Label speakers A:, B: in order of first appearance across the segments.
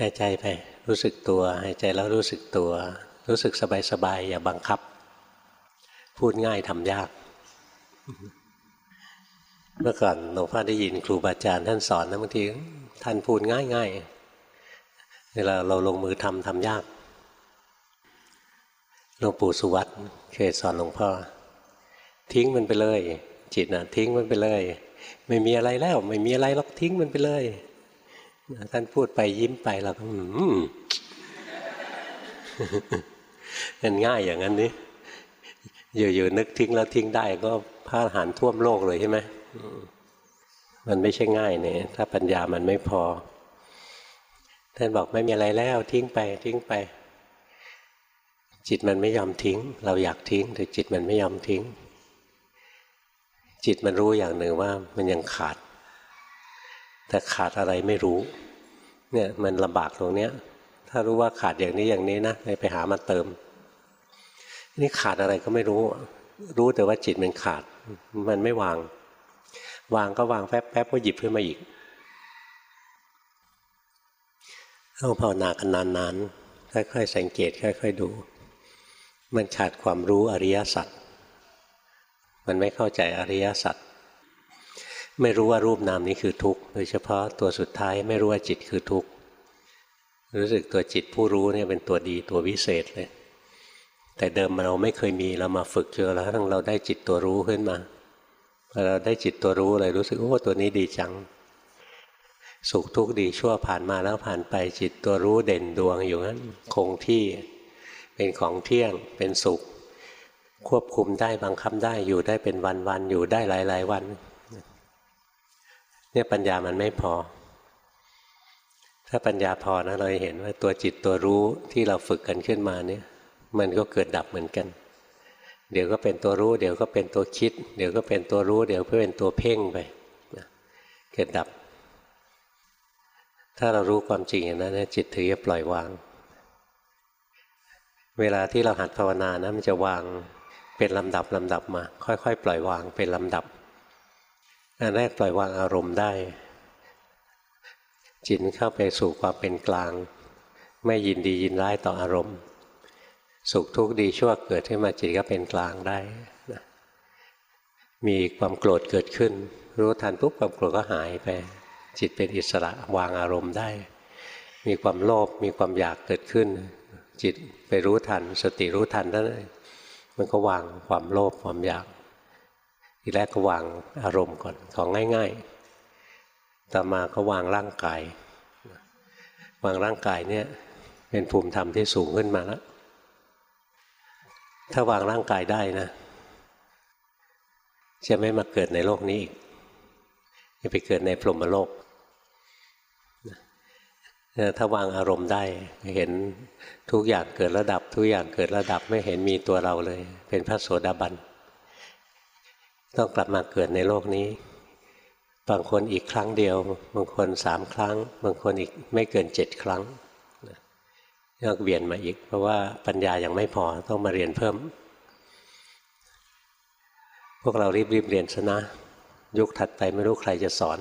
A: หายใจไปรู้สึกตัว หายใจแล้วรู้สึกตัว รู้สึกสบายๆอย่าบังคับ พูดง่ายทำยาก เมื่อก่อนหลวงพ่อได้ยินครูบาอาจารย์ท่านสอนนะบางทีท่านพูดง่ายๆเวลาเราลงมือทำทำยากหลวงปู่สุวัตเคยสอนหลวงพ่อ ทิ้งมันไปเลย จิตนะทิ้งมันไปเลย ไม่มีอะไรแล้ว ไม่มีอะไรหรอกทิ้งมันไปเลย ท่านพูดไปยิ้มไปเราก็อืมันง่ายอย่างนั้นนี่อยู่ๆนึกทิ้งแล้วทิ้งได้ ก็พระหารท่วมโลกเลยใช่ไหมมันไม่ใช่ง่ายเนี่ยถ้าปัญญามันไม่พอ ท่านบอกไม่มีอะไรแล้ว ทิ้งไป ทิ้งไป จิตมันไม่ยอมทิ้ง เราอยากทิ้งแต่จิตมันไม่ยอมทิ้ง จิตมันรู้อย่างหนึ่งว่ามันยังขาด แต่ขาดอะไรไม่รู้ เนี่ยมันลำบากตรงเนี้ย ถ้ารู้ว่าขาดอย่างนี้อย่างนี้นะไปหามาเติม นี่ขาดอะไรก็ไม่รู้ รู้แต่ว่าจิตมันขาด มันไม่วาง วางก็วางแป๊บแป๊บก็หยิบขึ้นมาอีกต้องภาวนากันนานๆค่อยๆสังเกตค่อยๆดู มันขาดความรู้อริยสัจมันไม่เข้าใจอริยสัจ ไม่รู้ว่ารูปนามนี้คือทุกข์โดยเฉพาะตัวสุดท้ายไม่รู้ว่าจิตคือทุกข์รู้สึกตัวจิตผู้รู้เนี่ยเป็นตัวดีตัววิเศษเลย แต่เดิมเราไม่เคยมีเรามาฝึกเจอแล้วทั้งเราได้จิตตัวรู้ขึ้นมาพอเราได้จิตตัวรู้เลยรู้สึกโอ้ตัวนี้ดีจัง สุขทุกข์ดีชั่วผ่านมาแล้วผ่านไปจิตตัวรู้เด่นดวงอยู่นั้นคงที่เป็นของเที่ยงเป็นสุข ควบคุมได้บังคับได้อยู่ได้เป็นวันๆอยู่ได้หลาย ๆ วัน เนี่ยปัญญามันไม่พอ ถ้าปัญญาพอนะเราเห็นว่าตัวจิตตัวรู้ที่เราฝึกกันขึ้นมาเนี่ย มันก็เกิดดับเหมือนกัน เดี๋ยวก็เป็นตัวรู้ เดี๋ยวก็เป็นตัวคิด เดี๋ยวก็เป็นตัวรู้ เดี๋ยวก็เป็นตัวเพ่งไปเกิดดับ ถ้าเรารู้ความจริงอย่างนั้นจิตถือจะปล่อยวาง เวลาที่เราหัดภาวนานะมันจะวางเป็นลำดับลำดับมา ค่อยๆ ปล่อยวางเป็นลำดับ อันแรกปล่อยวางอารมณ์ได้ จิตเข้าไปสู่ความเป็นกลาง ไม่ยินดียินร้ายต่ออารมณ์ สุขทุกข์ดีชั่วเกิดขึ้นมาจิตก็เป็นกลางได้นะมีความโกรธเกิดขึ้น รู้ทันปุ๊บความโกรธก็หายไป จิตเป็นอิสระวางอารมณ์ได้ มีความโลภมีความอยากเกิดขึ้น จิตไปรู้ทัน สติรู้ทันนั่นมันก็วางความโลภความอยาก ทีแรกก็วางอารมณ์ก่อนของง่าย ๆ ต่อมาก็วางร่างกาย วางร่างกายเนี่ยเป็นภูมิธรรมที่สูงขึ้นมาแล้ว ถ้าวางร่างกายได้นะ จะไม่มาเกิดในโลกนี้อีก จะไปเกิดในพรหมโลก ถ้าวางอารมณ์ได้เห็นทุกอย่างเกิดระดับ ทุกอย่างเกิดระดับไม่เห็นมีตัวเราเลย เป็นพระโสดาบัน ต้องกลับมาเกิดในโลกนี้ บางคนอีกครั้งเดียว บางคนสามครั้ง บางคนอีกไม่เกินเจ็ดครั้งก็เวียนมาอีก เพราะว่าปัญญายังไม่พอต้องมาเรียนเพิ่ม พวกเรารีบๆเรียนซะนะ ยุคถัดไปไม่รู้ใครจะสอน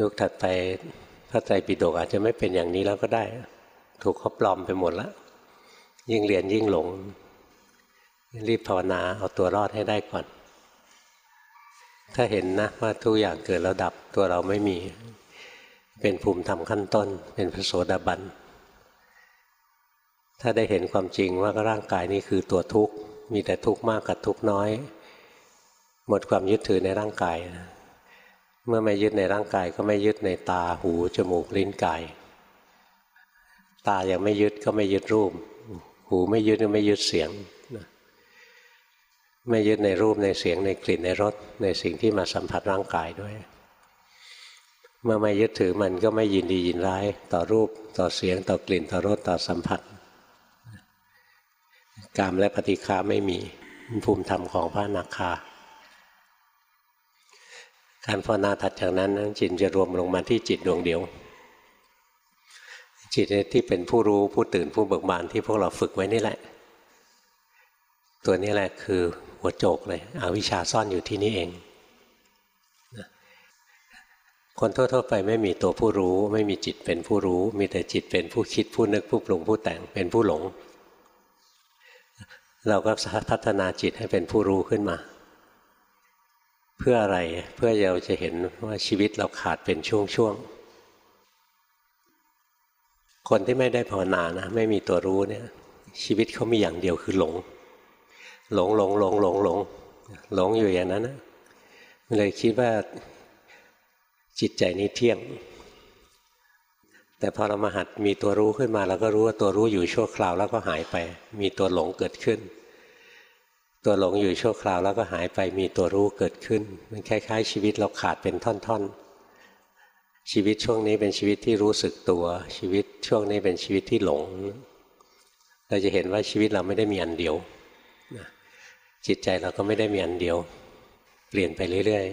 A: ยุคถัดไปพระไตรปิฎกอาจจะไม่เป็นอย่างนี้แล้วก็ได้ ถูกเขาปลอมไปหมดแล้ว ยิ่งเรียนยิ่งหลง รีบภาวนาเอาตัวรอดให้ได้ก่อน ถ้าเห็นนะว่าทุกอย่างเกิดแล้วดับตัวเราไม่มี เป็นภูมิธรรมขั้นต้น เป็นพระโสดาบัน ถ้าได้เห็นความจริงว่าร่างกายนี้คือตัวทุกข์ มีแต่ทุกข์มากกับทุกข์น้อย หมดความยึดถือในร่างกายเมื่อไม่ยึดในร่างกายก็ไม่ยึดในตาหู จมูกลิ้นกาย ตายังไม่ยึดก็ไม่ยึดรูป หูไม่ยึดก็ไม่ยึดเสียง ไม่ยึดในรูปในเสียงในกลิ่นในรสในสิ่งที่มาสัมผัสร่างกายด้วย เมื่อไม่ยึดถือมันก็ไม่ยินดียินร้าย ต่อรูปต่อเสียงต่อกลิ่นต่อรสต่อสัมผัสกามและปฏิฆาไม่มีภูมิธรรมของพระนาคา การภาวนาถัดจากนั้นจิตจะรวมลงมาที่จิตดวงเดียว จิตที่เป็นผู้รู้ผู้ตื่นผู้เบิกบานที่พวกเราฝึกไว้นี่แหละ ตัวนี้แหละคือ หัวโจกเลยอวิชชาซ่อนอยู่ที่นี่เอง คนทั่วๆไปไม่มีตัวผู้รู้ ไม่มีจิตเป็นผู้รู้ มีแต่จิตเป็นผู้คิดผู้นึกผู้ปรุงผู้แต่งเป็นผู้หลง เราก็พัฒนาจิตให้เป็นผู้รู้ขึ้นมา เพื่ออะไรเพื่อเราจะเห็นว่าชีวิตเราขาดเป็นช่วงๆคนที่ไม่ได้ภาวนานะไม่มีตัวรู้เนี่ย ชีวิตเขามีอย่างเดียวคือหลง หลงหลงหลงหลงหลงหลงอยู่อย่างนั้นนะเลยคิดว่าจิตใจนี้เที่ยง แต่พอเรามาหัดมีตัวรู้ขึ้นมาเราก็รู้ว่าตัวรู้อยู่ชั่วคราวแล้วก็หายไป มีตัวหลงเกิดขึ้น ตัวหลงอยู่ชั่วคราวแล้วก็หายไปมีตัวรู้เกิดขึ้น มันคล้าย ๆ ชีวิตเราขาดเป็นท่อนๆ ชีวิตช่วงนี้เป็นชีวิตที่รู้สึกตัว ชีวิตช่วงนี้เป็นชีวิตที่หลง เราจะเห็นว่าชีวิตเราไม่ได้มีอันเดียว จิตใจเราก็ไม่ได้มีอันเดียว เปลี่ยนไปเรื่อย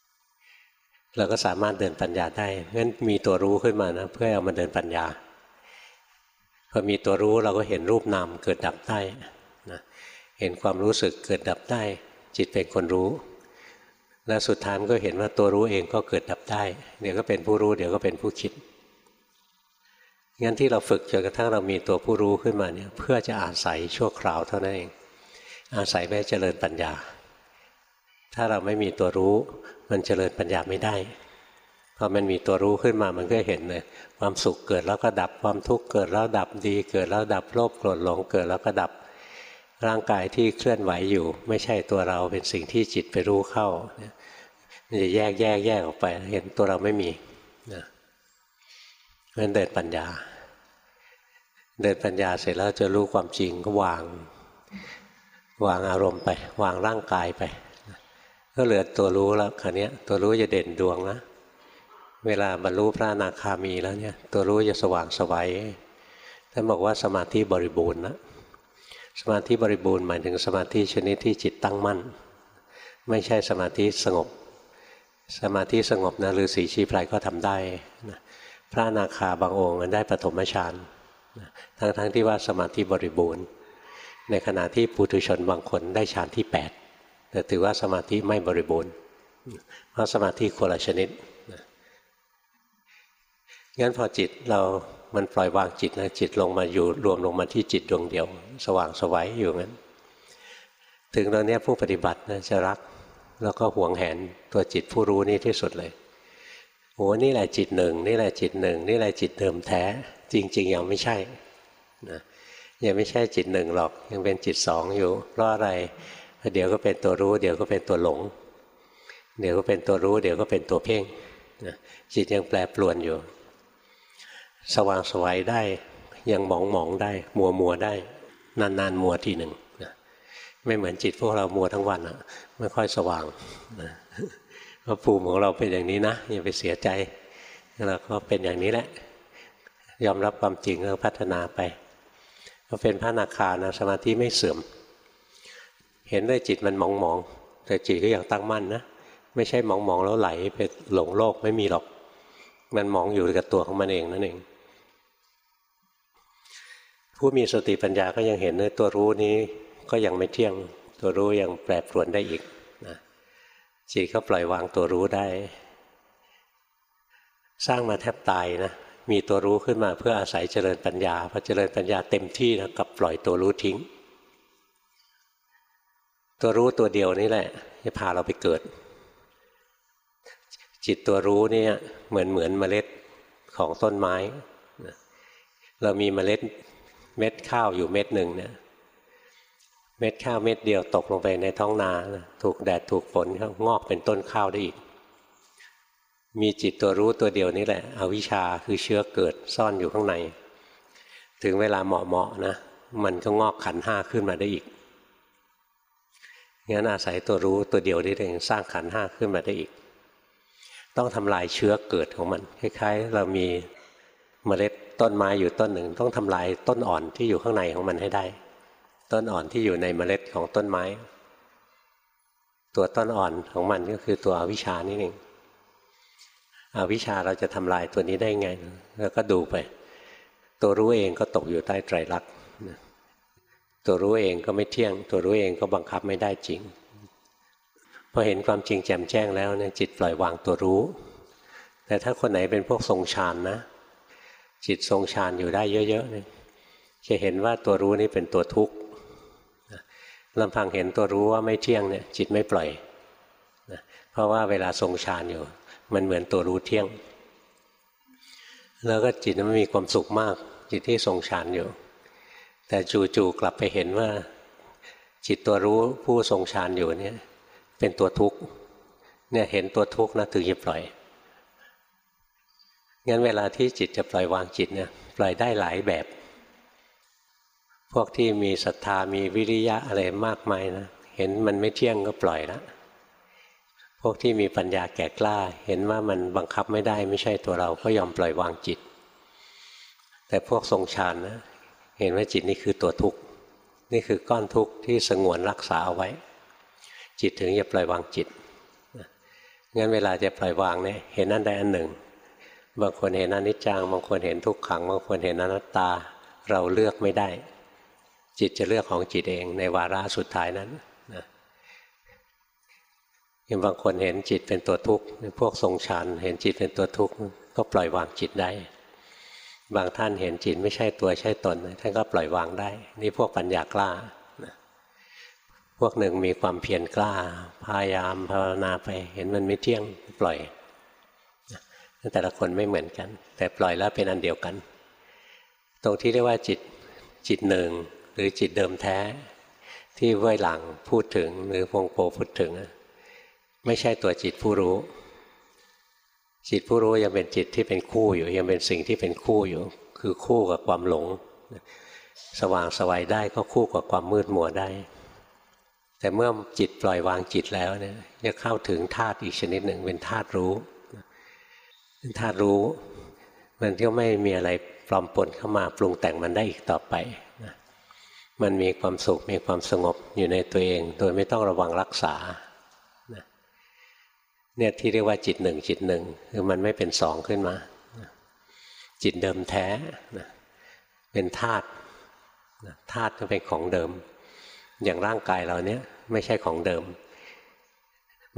A: ๆ เราก็สามารถเดินปัญญาได้งั้นมีตัวรู้ขึ้นมานะเพื่อเอามาเดินปัญญาพอมีตัวรู้เราก็เห็นรูปนามเกิดดับได้นะเห็นความรู้สึกเกิดดับได้ จิตเป็นคนรู้ และสุดท้ายก็เห็นว่าตัวรู้เองก็เกิดดับได้เดี๋ยวก็เป็นผู้รู้ เดี๋ยวก็เป็นผู้คิดงั้นที่เราฝึกจนกระทั่งเรามีตัวผู้รู้ขึ้นมาเนี่ยเพื่อจะอาศัยชั่วคราวเท่านั้นเอง อาศัยไม่เจริญปัญญา ถ้าเราไม่มีตัวรู้ มันเจริญปัญญาไม่ได้พอมันมีตัวรู้ขึ้นมามันก็เห็นเลยความสุขเกิดแล้วก็ดับความทุกข์เกิดแล้วดับดี เกิดแล้วดับโลภโกรธหลงเกิดแล้วก็ดับ ร่างกายที่เคลื่อนไหวอยู่ ไม่ใช่ตัวเราเป็นสิ่งที่จิตไปรู้เข้ามันจะแยกแยกแยกออกไป เห็นตัวเราไม่มีนะนั่นเดินปัญญา เดินปัญญาเสร็จแล้วจะรู้ความจริงก็วาง วางอารมณ์ไป วางร่างกายไป ก็เหลือตัวรู้แล้วคราวนี้ตัวรู้จะเด่นดวงนะ เวลาบรรลุพระอนาคามีแล้วเนี่ยตัวรู้จะสว่างสวัยท่านบอกว่าสมาธิบริบูรณ์นะสมาธิบริบูรณ์หมายถึงสมาธิชนิดที่จิตตั้งมั่น ไม่ใช่สมาธิสงบ สมาธิสงบนะหรือสีชีพลายก็ทำได้นะพระนาคาบางองค์ได้ปฐมฌานทั้งๆทที่ว่าสมาธิบริบูรณ์ ในขณะที่ปุถุชนบางคนได้ฌานที่ 8 แต่ถือว่าสมาธิไม่บริบูรณ์ เพราะสมาธิคนละชนิดงั้นพอจิตเรามันปล่อยวางจิตนะจิตลงมาอยู่รวมลงมาที่จิตดวงเดียว สว่างสวัยอยู่งั้น ถึงตอนนี้ผู้ปฏิบัตินะจะรักแล้วก็หวงแหนตัวจิตผู้รู้นี่ที่สุดเลยโอ้นี่แหละจิตหนึ่งนี่แหละจิตหนึ่งนี่แหละจิตเดิมแท้ จริง ๆ ยังไม่ใช่นะ ยังไม่ใช่จิตหนึ่งหรอก ยังเป็นจิตสองอยู่ เพราะอะไร เดี๋ยวก็เป็นตัวรู้ เดี๋ยวก็เป็นตัวหลง เดี๋ยวก็เป็นตัวรู้ เดี๋ยวก็เป็นตัวเพ่งจิตยังแปรปรวนอยู่ สว่างสวัยได้ ยังหมองหมองได้ มัวมัวได้ นานนานมัวทีหนึ่งไม่เหมือนจิตพวกเรามัวทั้งวันอะไม่ค่อยสว่างเพราะภูมิของเราเป็นอย่างนี้นะอย่าไปเสียใจเราก็เป็นอย่างนี้แหละ ยอมรับความจริงแล้วพัฒนาไป ก็เป็นพระนาคานะสมาธิไม่เสื่อม เห็นได้จิตมันมองมองแต่จิตก็ยังตั้งมั่นนะไม่ใช่มองมองแล้วไหลไปหลงโลกไม่มีหรอก มันมองอยู่กับตัวของมันเองนั่นเอง ผู้มีสติปัญญาก็ยังเห็นเลยตัวรู้นี้ก็ยังไม่เที่ยงตัวรู้ยังแปรปรวนได้อีกนะจิตก็ปล่อยวางตัวรู้ได้ สร้างมาแทบตายนะ มีตัวรู้ขึ้นมาเพื่ออาศัยเจริญปัญญาพอเจริญปัญญาเต็มที่นะกับปล่อยตัวรู้ทิ้ง ตัวรู้ตัวเดียวนี่แหละจะพาเราไปเกิด จิตตัวรู้นี่เหมือนเหมือนเมล็ดของต้นไม้ เรามีเมล็ดเม็ดข้าวอยู่เม็ดหนึ่งเนี่ยเม็ดข้าวเม็ดเดียวตกลงไปในท้องนา ถูกแดดถูกฝนงอกเป็นต้นข้าวได้อีก มีจิตตัวรู้ตัวเดียวนี่แหละ อวิชชาคือเชื้อเกิดซ่อนอยู่ข้างใน ถึงเวลาเหมาะๆนะ มันก็งอกขันห้าขึ้นมาได้อีก งั้นอาศัยตัวรู้ตัวเดียวนี่เองสร้างขันห้าขึ้นมาได้อีก ต้องทำลายเชื้อเกิดของมัน คล้ายๆ เรามีเมล็ดต้นไม้อยู่ต้นหนึ่ง ต้องทำลายต้นอ่อนที่อยู่ข้างในของมันให้ได้ ต้นอ่อนที่อยู่ในเมล็ดของต้นไม้ ตัวต้นอ่อนของมันก็คือตัวอวิชานี่เอง อวิชาเราจะทำลายตัวนี้ได้ไง แล้วก็ดูไป ตัวรู้เองก็ตกอยู่ใต้ไตรลักษณ์ตัวรู้เองก็ไม่เที่ยง ตัวรู้เองก็บังคับไม่ได้จริงพอเห็นความจริงแจ่มแจ้งแล้วเนี่ยจิตปล่อยวางตัวรู้ แต่ถ้าคนไหนเป็นพวกทรงฌานนะ จิตทรงฌานอยู่ได้เยอะๆเนี่ยจะเห็นว่าตัวรู้นี่เป็นตัวทุกข์ลำพังเห็นตัวรู้ว่าไม่เที่ยงเนี่ยจิตไม่ปล่อยนะเพราะว่าเวลาทรงฌานอยู่ มันเหมือนตัวรู้เที่ยง แล้วก็จิตมันมีความสุขมาก จิตที่ทรงฌานอยู่ แต่จู่ๆกลับไปเห็นว่า จิตตัวรู้ผู้ทรงฌานอยู่เนี่ย เป็นตัวทุกข์เนี่ยเห็นตัวทุกข์นะถึงจะปล่อยงั้นเวลาที่จิตจะปล่อยวางจิตเนี่ยปล่อยได้หลายแบบ พวกที่มีศรัทธามีวิริยะอะไรมากมายนะเห็นมันไม่เที่ยงก็ปล่อยละ พวกที่มีปัญญาแก่กล้า เห็นว่ามันบังคับไม่ได้ไม่ใช่ตัวเราก็ยอมปล่อยวางจิต แต่พวกทรงฌานนะ เห็นว่าจิตนี่คือตัวทุกข์นี่คือก้อนทุกข์ที่สงวนรักษาเอาไว้ จิตถึงจะปล่อยวางจิตงั้นเวลาจะปล่อยวางเนี่ยเห็นอันใดอันหนึ่ง บางคนเห็นอนิจจังบางคนเห็นทุกขัง บางคนเห็นอนัตตาเราเลือกไม่ได้ จิตจะเลือกของจิตเองในวาระสุดท้ายนั้น ยังบางคนเห็นจิตเป็นตัวทุกข์พวกทรงฌานเห็นจิตเป็นตัวทุกข์ก็ปล่อยวางจิตได้ บางท่านเห็นจิตไม่ใช่ตัวใช่ตนท่านก็ปล่อยวางได้ นี่พวกปัญญากล้าพวกหนึ่งมีความเพียรกล้า พยายามภาวนาไป เห็นมันไม่เที่ยงปล่อยแต่ละคนไม่เหมือนกัน แต่ปล่อยแล้วเป็นอันเดียวกัน ตรงที่เรียกว่าจิตจิตหนึ่งหรือจิตเดิมแท้ที่เว่ยหลังพูดถึงหรือพงโปพูดถึง ไม่ใช่ตัวจิตผู้รู้ จิตผู้รู้ยังเป็นจิตที่เป็นคู่อยู่ ยังเป็นสิ่งที่เป็นคู่อยู่ คือคู่กับความหลง สว่างสวัยได้ก็คู่กับความมืดมัวได้ แต่เมื่อจิตปล่อยวางจิตแล้วเนี่ยจะเข้าถึงธาตุอีกชนิดหนึ่งเป็นธาตุรู้ธาตุรู้ มันก็ไม่มีอะไรปลอมปนเข้ามาปรุงแต่งมันได้อีกต่อไปมันมีความสุขมีความสงบอยู่ในตัวเอง โดยไม่ต้องระวังรักษา เนี่ยที่เรียกว่าจิตหนึ่งจิตหนึ่งคือมันไม่เป็นสองขึ้นมา จิตเดิมแท้เป็นธาตุธาตุก็เป็นของเดิม อย่างร่างกายเราเนี้ยไม่ใช่ของเดิม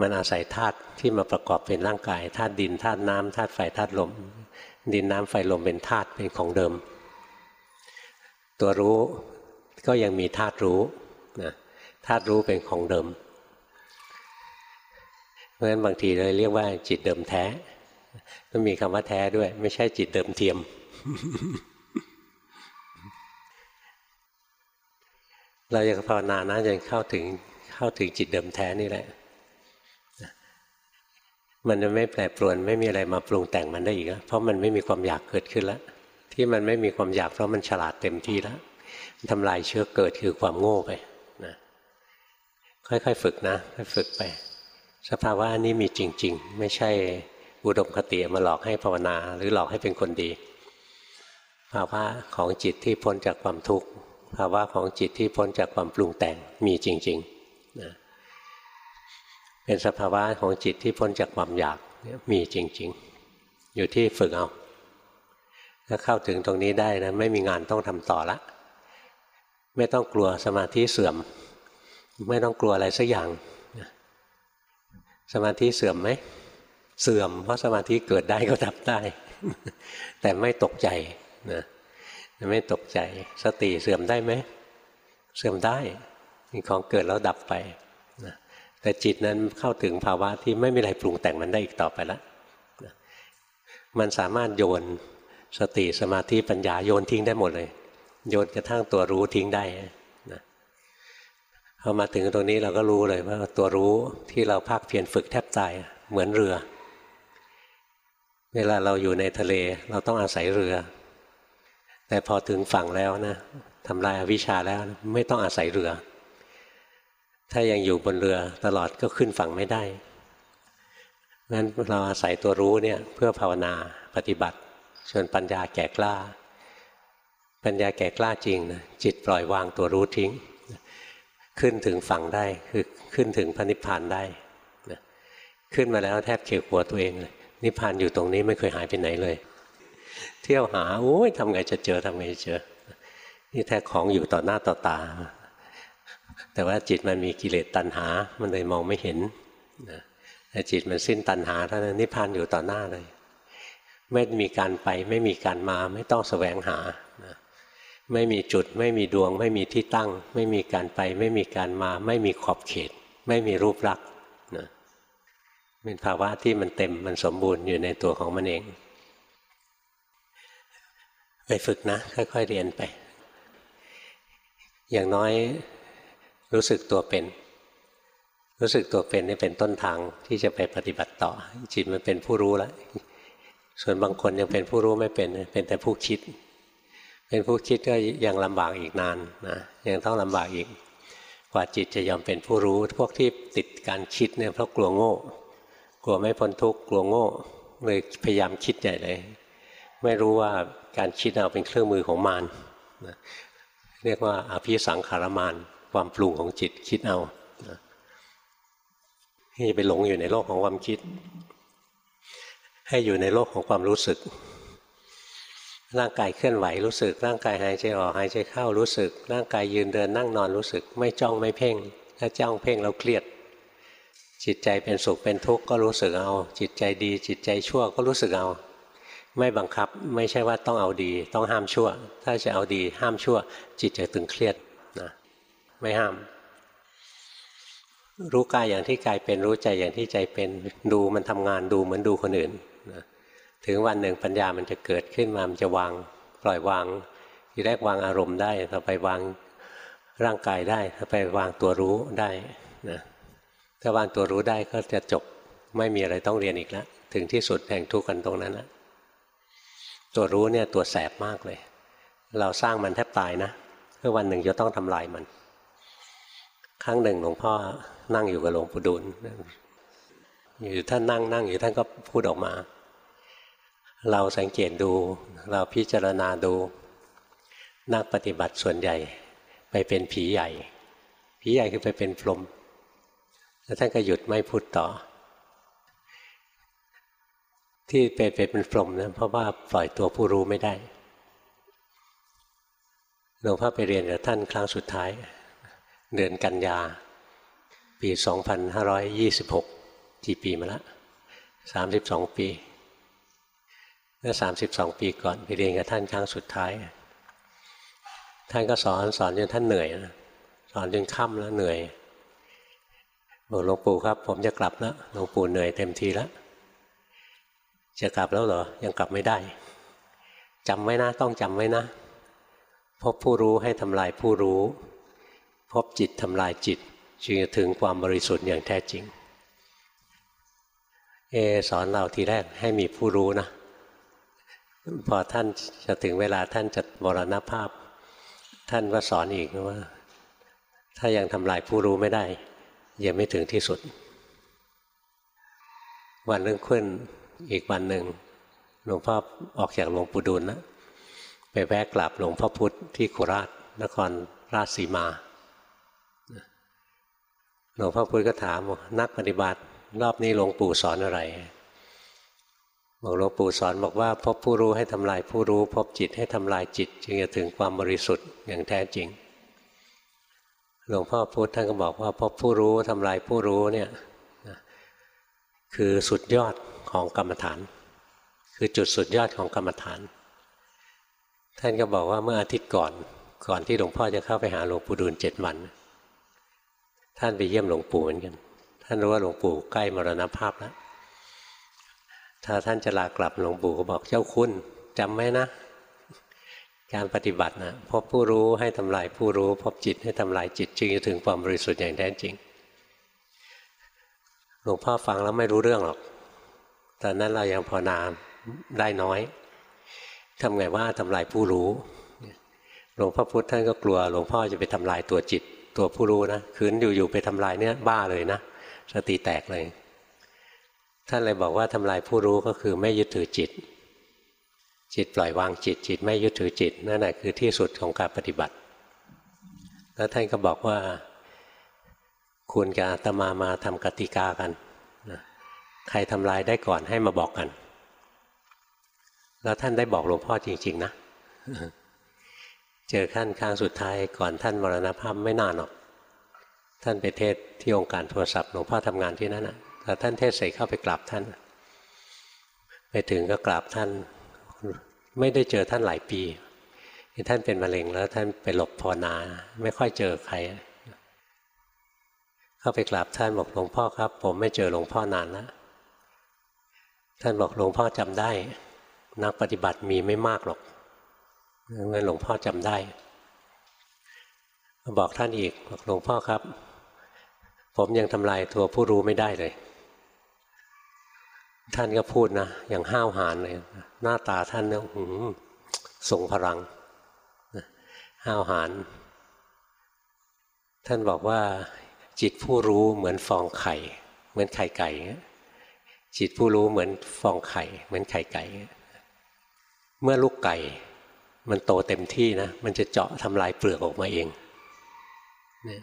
A: มันอาศัยธาตุที่มาประกอบเป็นร่างกายธาตุดินธาตุน้ำธาตุไฟธาตุลม ดินน้ำไฟลมเป็นธาตุเป็นของเดิม ตัวรู้ก็ยังมีธาตุรู้นะธาตุรู้เป็นของเดิม เพราะฉะนั้นบางทีเลยเรียกว่าจิตเดิมแท้ต้องมีคำว่าแท้ด้วย ไม่ใช่จิตเดิมเทียม เราจะภาวนานะจนเข้าถึงเข้าถึงจิตเดิมแท้นี่แหละ มันจะไม่แปรปรวนไม่มีอะไรมาปรุงแต่งมันได้อีกแล้วเพราะมันไม่มีความอยากเกิดขึ้นแล้วที่มันไม่มีความอยากเพราะมันฉลาดเต็มที่แล้วทำลายเชื้อเกิดคือความโง่ไปนะค่อยๆฝึกนะค่อยฝึกไป สภาวะนี้มีจริง ๆ ไม่ใช่อุดมคติมาหลอกให้ภาวนา หรือหลอกให้เป็นคนดี ภาวะของจิตที่พ้นจากความทุกข์ภาวะของจิตที่พ้นจากความปรุงแต่งมีจริงๆนะเป็นสภาวะของจิตที่พ้นจากความอยากมีจริง ๆ อยู่ที่ฝึกเอาถ้าเข้าถึงตรงนี้ได้นะไม่มีงานต้องทำต่อละ ไม่ต้องกลัวสมาธิเสื่อม ไม่ต้องกลัวอะไรสักอย่าง สมาธิเสื่อมไหม เสื่อม เพราะสมาธิเกิดได้ก็ดับได้ แต่ไม่ตกใจนะไม่ตกใจ สติเสื่อมได้ไหม เสื่อมได้มีของเกิดแล้วดับไปนะแต่จิตนั้นเข้าถึงภาวะที่ไม่มีอะไรปรุงแต่งมันได้อีกต่อไปล้วมันสามารถโยนสติสมาธิปัญญาโยนทิ้งได้หมดเลย โยนกระทั่งตัวรู้ทิ้งได้ พอมาถึงตรงนี้เราก็รู้เลยว่าตัวรู้ที่เราภาคเพียรฝึกแทบตายเหมือนเรือ เวลาเราอยู่ในทะเลเราต้องอาศัยเรือ แต่พอถึงฝั่งแล้วนะทำลายอวิชชาแล้วไม่ต้องอาศัยเรือ ถ้ายังอยู่บนเรือตลอดก็ขึ้นฝั่งไม่ได้งั้นเราอาศัยตัวรู้เนี่ยเพื่อภาวนาปฏิบัติชนปัญญาแก่กล้า ปัญญาแก่กล้าจริงนะจิตปล่อยวางตัวรู้ทิ้ง ขึ้นถึงฝั่งได้คือขึ้นถึงพระนิพพานได้นะขึ้นมาแล้วแทบเขียวหัวตัวเองเลยนิพพานอยู่ตรงนี้ไม่เคยหายไปไหนเลย เที่ยวหาโอ้ยทำไงจะเจอทำไงจะเจอ นี่แท้ของอยู่ต่อหน้าต่อตา แต่ว่าจิตมันมีกิเลสตัณหา มันเลยมองไม่เห็นนะแต่จิตมันสิ้นตัณหาเท่านั้นนิพพานอยู่ต่อหน้าเลย ไม่มีการไปไม่มีการมาไม่ต้องแสวงหานะ ไม่มีจุด ไม่มีดวง ไม่มีที่ตั้ง ไม่มีการไป ไม่มีการมา ไม่มีขอบเขต ไม่มีรูปลักษณ์นะเป็นภาวะที่มันเต็มมันสมบูรณ์อยู่ในตัวของมันเอง ไปฝึกนะ ค่อยๆเรียนไป อย่างน้อยรู้สึกตัวเป็น รู้สึกตัวเป็นนี่เป็นต้นทางที่จะไปปฏิบัติต่อ จิตมันเป็นผู้รู้แล้วส่วนบางคนยังเป็นผู้รู้ไม่เป็นเป็นแต่ผู้คิด เป็นผู้คิดก็ยังลำบากอีกนานนะยังต้องลำบากอีกกว่าจิตจะยอมเป็นผู้รู้ พวกที่ติดการคิดเนี่ยเพราะกลัวโง่ กลัวไม่พ้นทุกข์กลัวโง่เลยพยายามคิดใหญ่เลย ไม่รู้ว่าการคิดเอาเป็นเครื่องมือของมารเรียกว่าอภิสังขารมานความปรุงของจิตคิดเอาให้ไปหลงอยู่ในโลกของความคิด ให้อยู่ในโลกของความรู้สึก ร่างกายเคลื่อนไหวรู้สึก ร่างกายหายใจออกหายใจเข้ารู้สึก ร่างกายยืนเดินนั่งนอนรู้สึก ไม่จ้องไม่เพ่ง ถ้าจ้องเพ่งแล้วเครียด จิตใจเป็นสุขเป็นทุกข์ก็รู้สึกเอา จิตใจดี จิตใจชั่วก็รู้สึกเอา ไม่บังคับไม่ใช่ว่าต้องเอาดี ต้องห้ามชั่ว ถ้าจะเอาดีห้ามชั่ว จิตจะตึงเครียดนะไม่ห้าม รู้กายอย่างที่กายเป็นรู้ใจอย่างที่ใจเป็นดูมันทำงานดูเหมือนดูคนอื่น ถึงวันหนึ่งปัญญามันจะเกิดขึ้นมา มันจะวางปล่อยวาง ทีแรกวางอารมณ์ได้ ต่อไปวางร่างกายได้ ต่อไปวางตัวรู้ได้นะถ้าวางตัวรู้ได้ก็จะจบไม่มีอะไรต้องเรียนอีกแล้ว ถึงที่สุดแห่งทุกข์กันตรงนั้นนะตัวรู้เนี่ยตัวแสบมากเลย เราสร้างมันแทบตายนะเพื่อวันหนึ่งจะต้องทำลายมัน ครั้งหนึ่งหลวงพ่อนั่งอยู่กับหลวงปู่ดูลอยู่ท่านนั่งนั่งอยู่ท่านก็พูดออกมา เราสังเกตดู เราพิจารณาดู นักปฏิบัติส่วนใหญ่ ไปเป็นผีใหญ่ ผีใหญ่คือไปเป็นพรหมแล้วท่านก็หยุดไม่พูดต่อ ที่เป็นเป็นพรหมนะเพราะว่าปล่อยตัวผู้รู้ไม่ได้หลวงพ่อไปเรียนกับท่านครั้งสุดท้าย เดือนกันยา ปี 2526 กี่ปีมาแล้ว32 ปี เมื่อ32ปีก่อนไปเรียนกับท่านครั้งสุดท้าย ท่านก็สอนสอนจนท่านเหนื่อยนะสอนจนค่ำแล้วเหนื่อยบอกหลวงปู่ครับ ผมจะกลับแล้วหลวงปู่เหนื่อยเต็มทีแล้วจะกลับแล้วเหรอยังกลับไม่ได้จำไว้นะต้องจำไว้นะ พบผู้รู้ให้ทำลายผู้รู้ พบจิตทำลายจิตจึงจะถึงความบริสุทธิ์อย่างแท้จริง เอสอนเราทีแรกให้มีผู้รู้นะ พอท่านจะถึงเวลาท่านจะมรณภาพ ท่านก็สอนอีกว่า ถ้ายังทำลายผู้รู้ไม่ได้ ยังไม่ถึงที่สุด วันเรื่องขึ้นอีกวันหนึ่งหลวงพ่อออกจากหลวงปู่ดูลนะไปแวะกลับหลวงพ่อพุธที่โคราชนครราชสีมาหลวงพ่อพุธก็ถามนักปฏิบัติ รอบนี้หลวงปู่สอนอะไร หลวงปู่สอนบอกว่า พบผู้รู้ให้ทำลายผู้รู้ พบจิตให้ทำลายจิต จึงจะถึงความบริสุทธิ์อย่างแท้จริงหลวงพ่อพุธท่านก็บอกว่า พบผู้รู้ทำลายผู้รู้เนี่ยคือสุดยอดของกรรมฐาน คือจุดสุดยอดของกรรมฐาน ท่านก็บอกว่าเมื่ออาทิตย์ก่อนก่อนที่หลวงพ่อจะเข้าไปหาหลวงปู่ดูลเจ็ดวัน ท่านไปเยี่ยมหลวงปู่เหมือนกัน ท่านรู้ว่าหลวงปู่ใกล้มรณภาพแล้ว ถ้าท่านจะลากลับหลวงปู่ก็บอกเจ้าคุณจำไว้นะ การปฏิบัตินะพบผู้รู้ให้ทำลายผู้รู้ พบจิตให้ทำลายจิตจึงจะถึงความบริสุทธิ์อย่างแท้จริงหลวงพ่อฟังแล้วไม่รู้เรื่องหรอกตอนนั้นเรายังพอนาได้น้อยทำไงว่าทำลายผู้รู้หลวงพ่อพุธท่านก็กลัวหลวงพ่อจะไปทำลายตัวจิต ตัวผู้รู้นะคืนอยู่ๆไปทำลายเนี่ยบ้าเลยนะสติแตกเลย ท่านเลยบอกว่าทำลายผู้รู้ก็คือไม่ยึดถือจิต จิตปล่อยวางจิต จิตไม่ยึดถือจิตนั่นแหละคือที่สุดของการปฏิบัติ แล้วท่านก็บอกว่า คุณกับอาตมามาทำกติกากันใครทำลายได้ก่อนให้มาบอกกัน แล้วท่านได้บอกหลวงพ่อจริง ๆ นะ เจอขั้นครั้งสุดท้ายก่อนท่านมรณภาพไม่นานหรอก ท่านไปเทศที่องค์การโทรศัพท์หลวงพ่อทำงานที่นั่นอะ แต่ท่านเทศเสร็จเข้าไปกราบท่าน ไปถึงก็กราบท่าน ไม่ได้เจอท่านหลายปีท่านเป็นมะเร็งแล้วท่านไปหลบภาวนา ไม่ค่อยเจอใคร เข้าไปกราบท่านบอกหลวงพ่อครับ ผมไม่เจอหลวงพ่อนานแล้วท่านบอกหลวงพ่อจำได้ นักปฏิบัติมีไม่มากหรอกเงินหลวงพ่อจำได้บอกท่านอีกบอกหลวงพ่อครับ ผมยังทำลายตัวผู้รู้ไม่ได้เลย ท่านก็พูดนะอย่างห้าวหาญเลยหน้าตาท่านเนี่ยทรงพลังห้าวหาญท่านบอกว่า จิตผู้รู้เหมือนฟองไข่ เหมือนไข่ไก่จิตผู้รู้เหมือนฟองไข่ เหมือนไข่ไก่ เมื่อลูกไก่ มันโตเต็มที่นะ มันจะเจาะทำลายเปลือกออกมาเองเนี่ย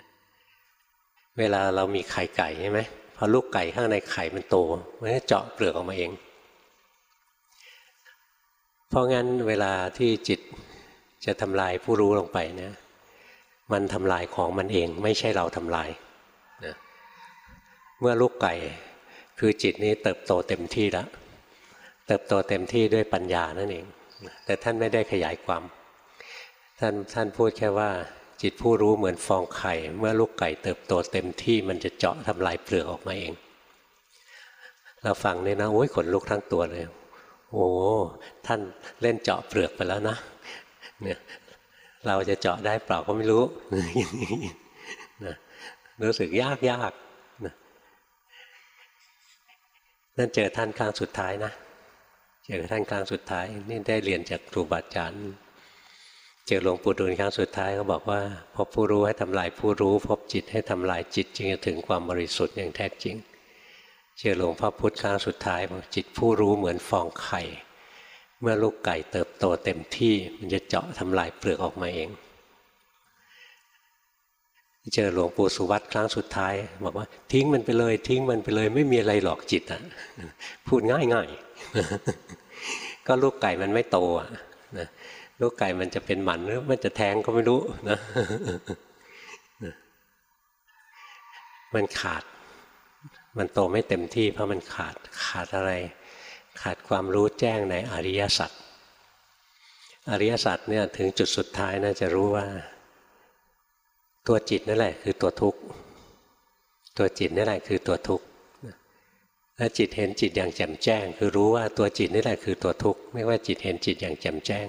A: เวลาเรามีไข่ไก่ใช่ไหม อลูกไก่ข้างในไข่มันโตมันจะเจาะเปลือกออกมาเอง เพราะงั้นเวลาที่จิตจะทำลายผู้รู้ลงไปเนี่ยมันทำลายของมันเองไม่ใช่เราทำลายนะเมื่อลูกไก่คือจิตนี้เติบโตเต็มที่แล้ว เติบโตเต็มที่ด้วยปัญญานั่นเอง แต่ท่านไม่ได้ขยายความ ท่านท่านพูดแค่ว่า จิตผู้รู้เหมือนฟองไข่ เมื่อลูกไก่เติบโตเต็มที่มันจะเจาะทำลายเปลือกออกมาเอง เราฟังเนี่ยนะโอ้ยขนลุกทั้งตัวเลย โอ้ท่านเล่นเจาะเปลือกไปแล้วนะเนี่ยเราจะเจาะได้เปล่าก็ไม่รู้นะรู้สึกยากยากนะนั่นเจอท่านครั้งสุดท้ายนะเจอท่านครั้งสุดท้ายนี่ได้เรียนจากครูบาอาจารย์ เจอหลวงปู่ดูลครั้งสุดท้ายเขาบอกว่า พบผู้รู้ให้ทำลายผู้รู้ พบจิตให้ทำลายจิตจึงจะถึงความบริสุทธิ์อย่างแท้จริง เจอหลวงพ่อพุธครั้งสุดท้ายบอกจิตผู้รู้เหมือนฟองไข่ เมื่อลูกไก่เติบโตเต็มที่มันจะเจาะทำลายเปลือกออกมาเองเจอหลวงปู่สุวัตครั้งสุดท้าย บอกว่า ทิ้งมันไปเลย ทิ้งมันไปเลย ไม่มีอะไรหลอกจิตอะพูดง่ายง่ายก็ลูกไก่มันไม่โตอะ ลูกไก่มันจะเป็นหมันหรือมันจะแทงก็ไม่รู้นะ มันขาด มันโตไม่เต็มที่เพราะมันขาดขาดอะไร ขาดความรู้แจ้งในอริยสัจอริยสัจเนี่ยถึงจุดสุดท้ายนะจะรู้ว่า ตัวจิตนั่นแหละ คือตัวทุกข์ตัวจิตนี่แหละคือตัวทุกข์ถ้าจิตเห็นจิตอย่างแจ่มแจ้ง คือรู้ว่าตัวจิตนี่แหละคือตัวทุกข์ไม่ว่าจิตเห็นจิตอย่างแจ่มแจ้ง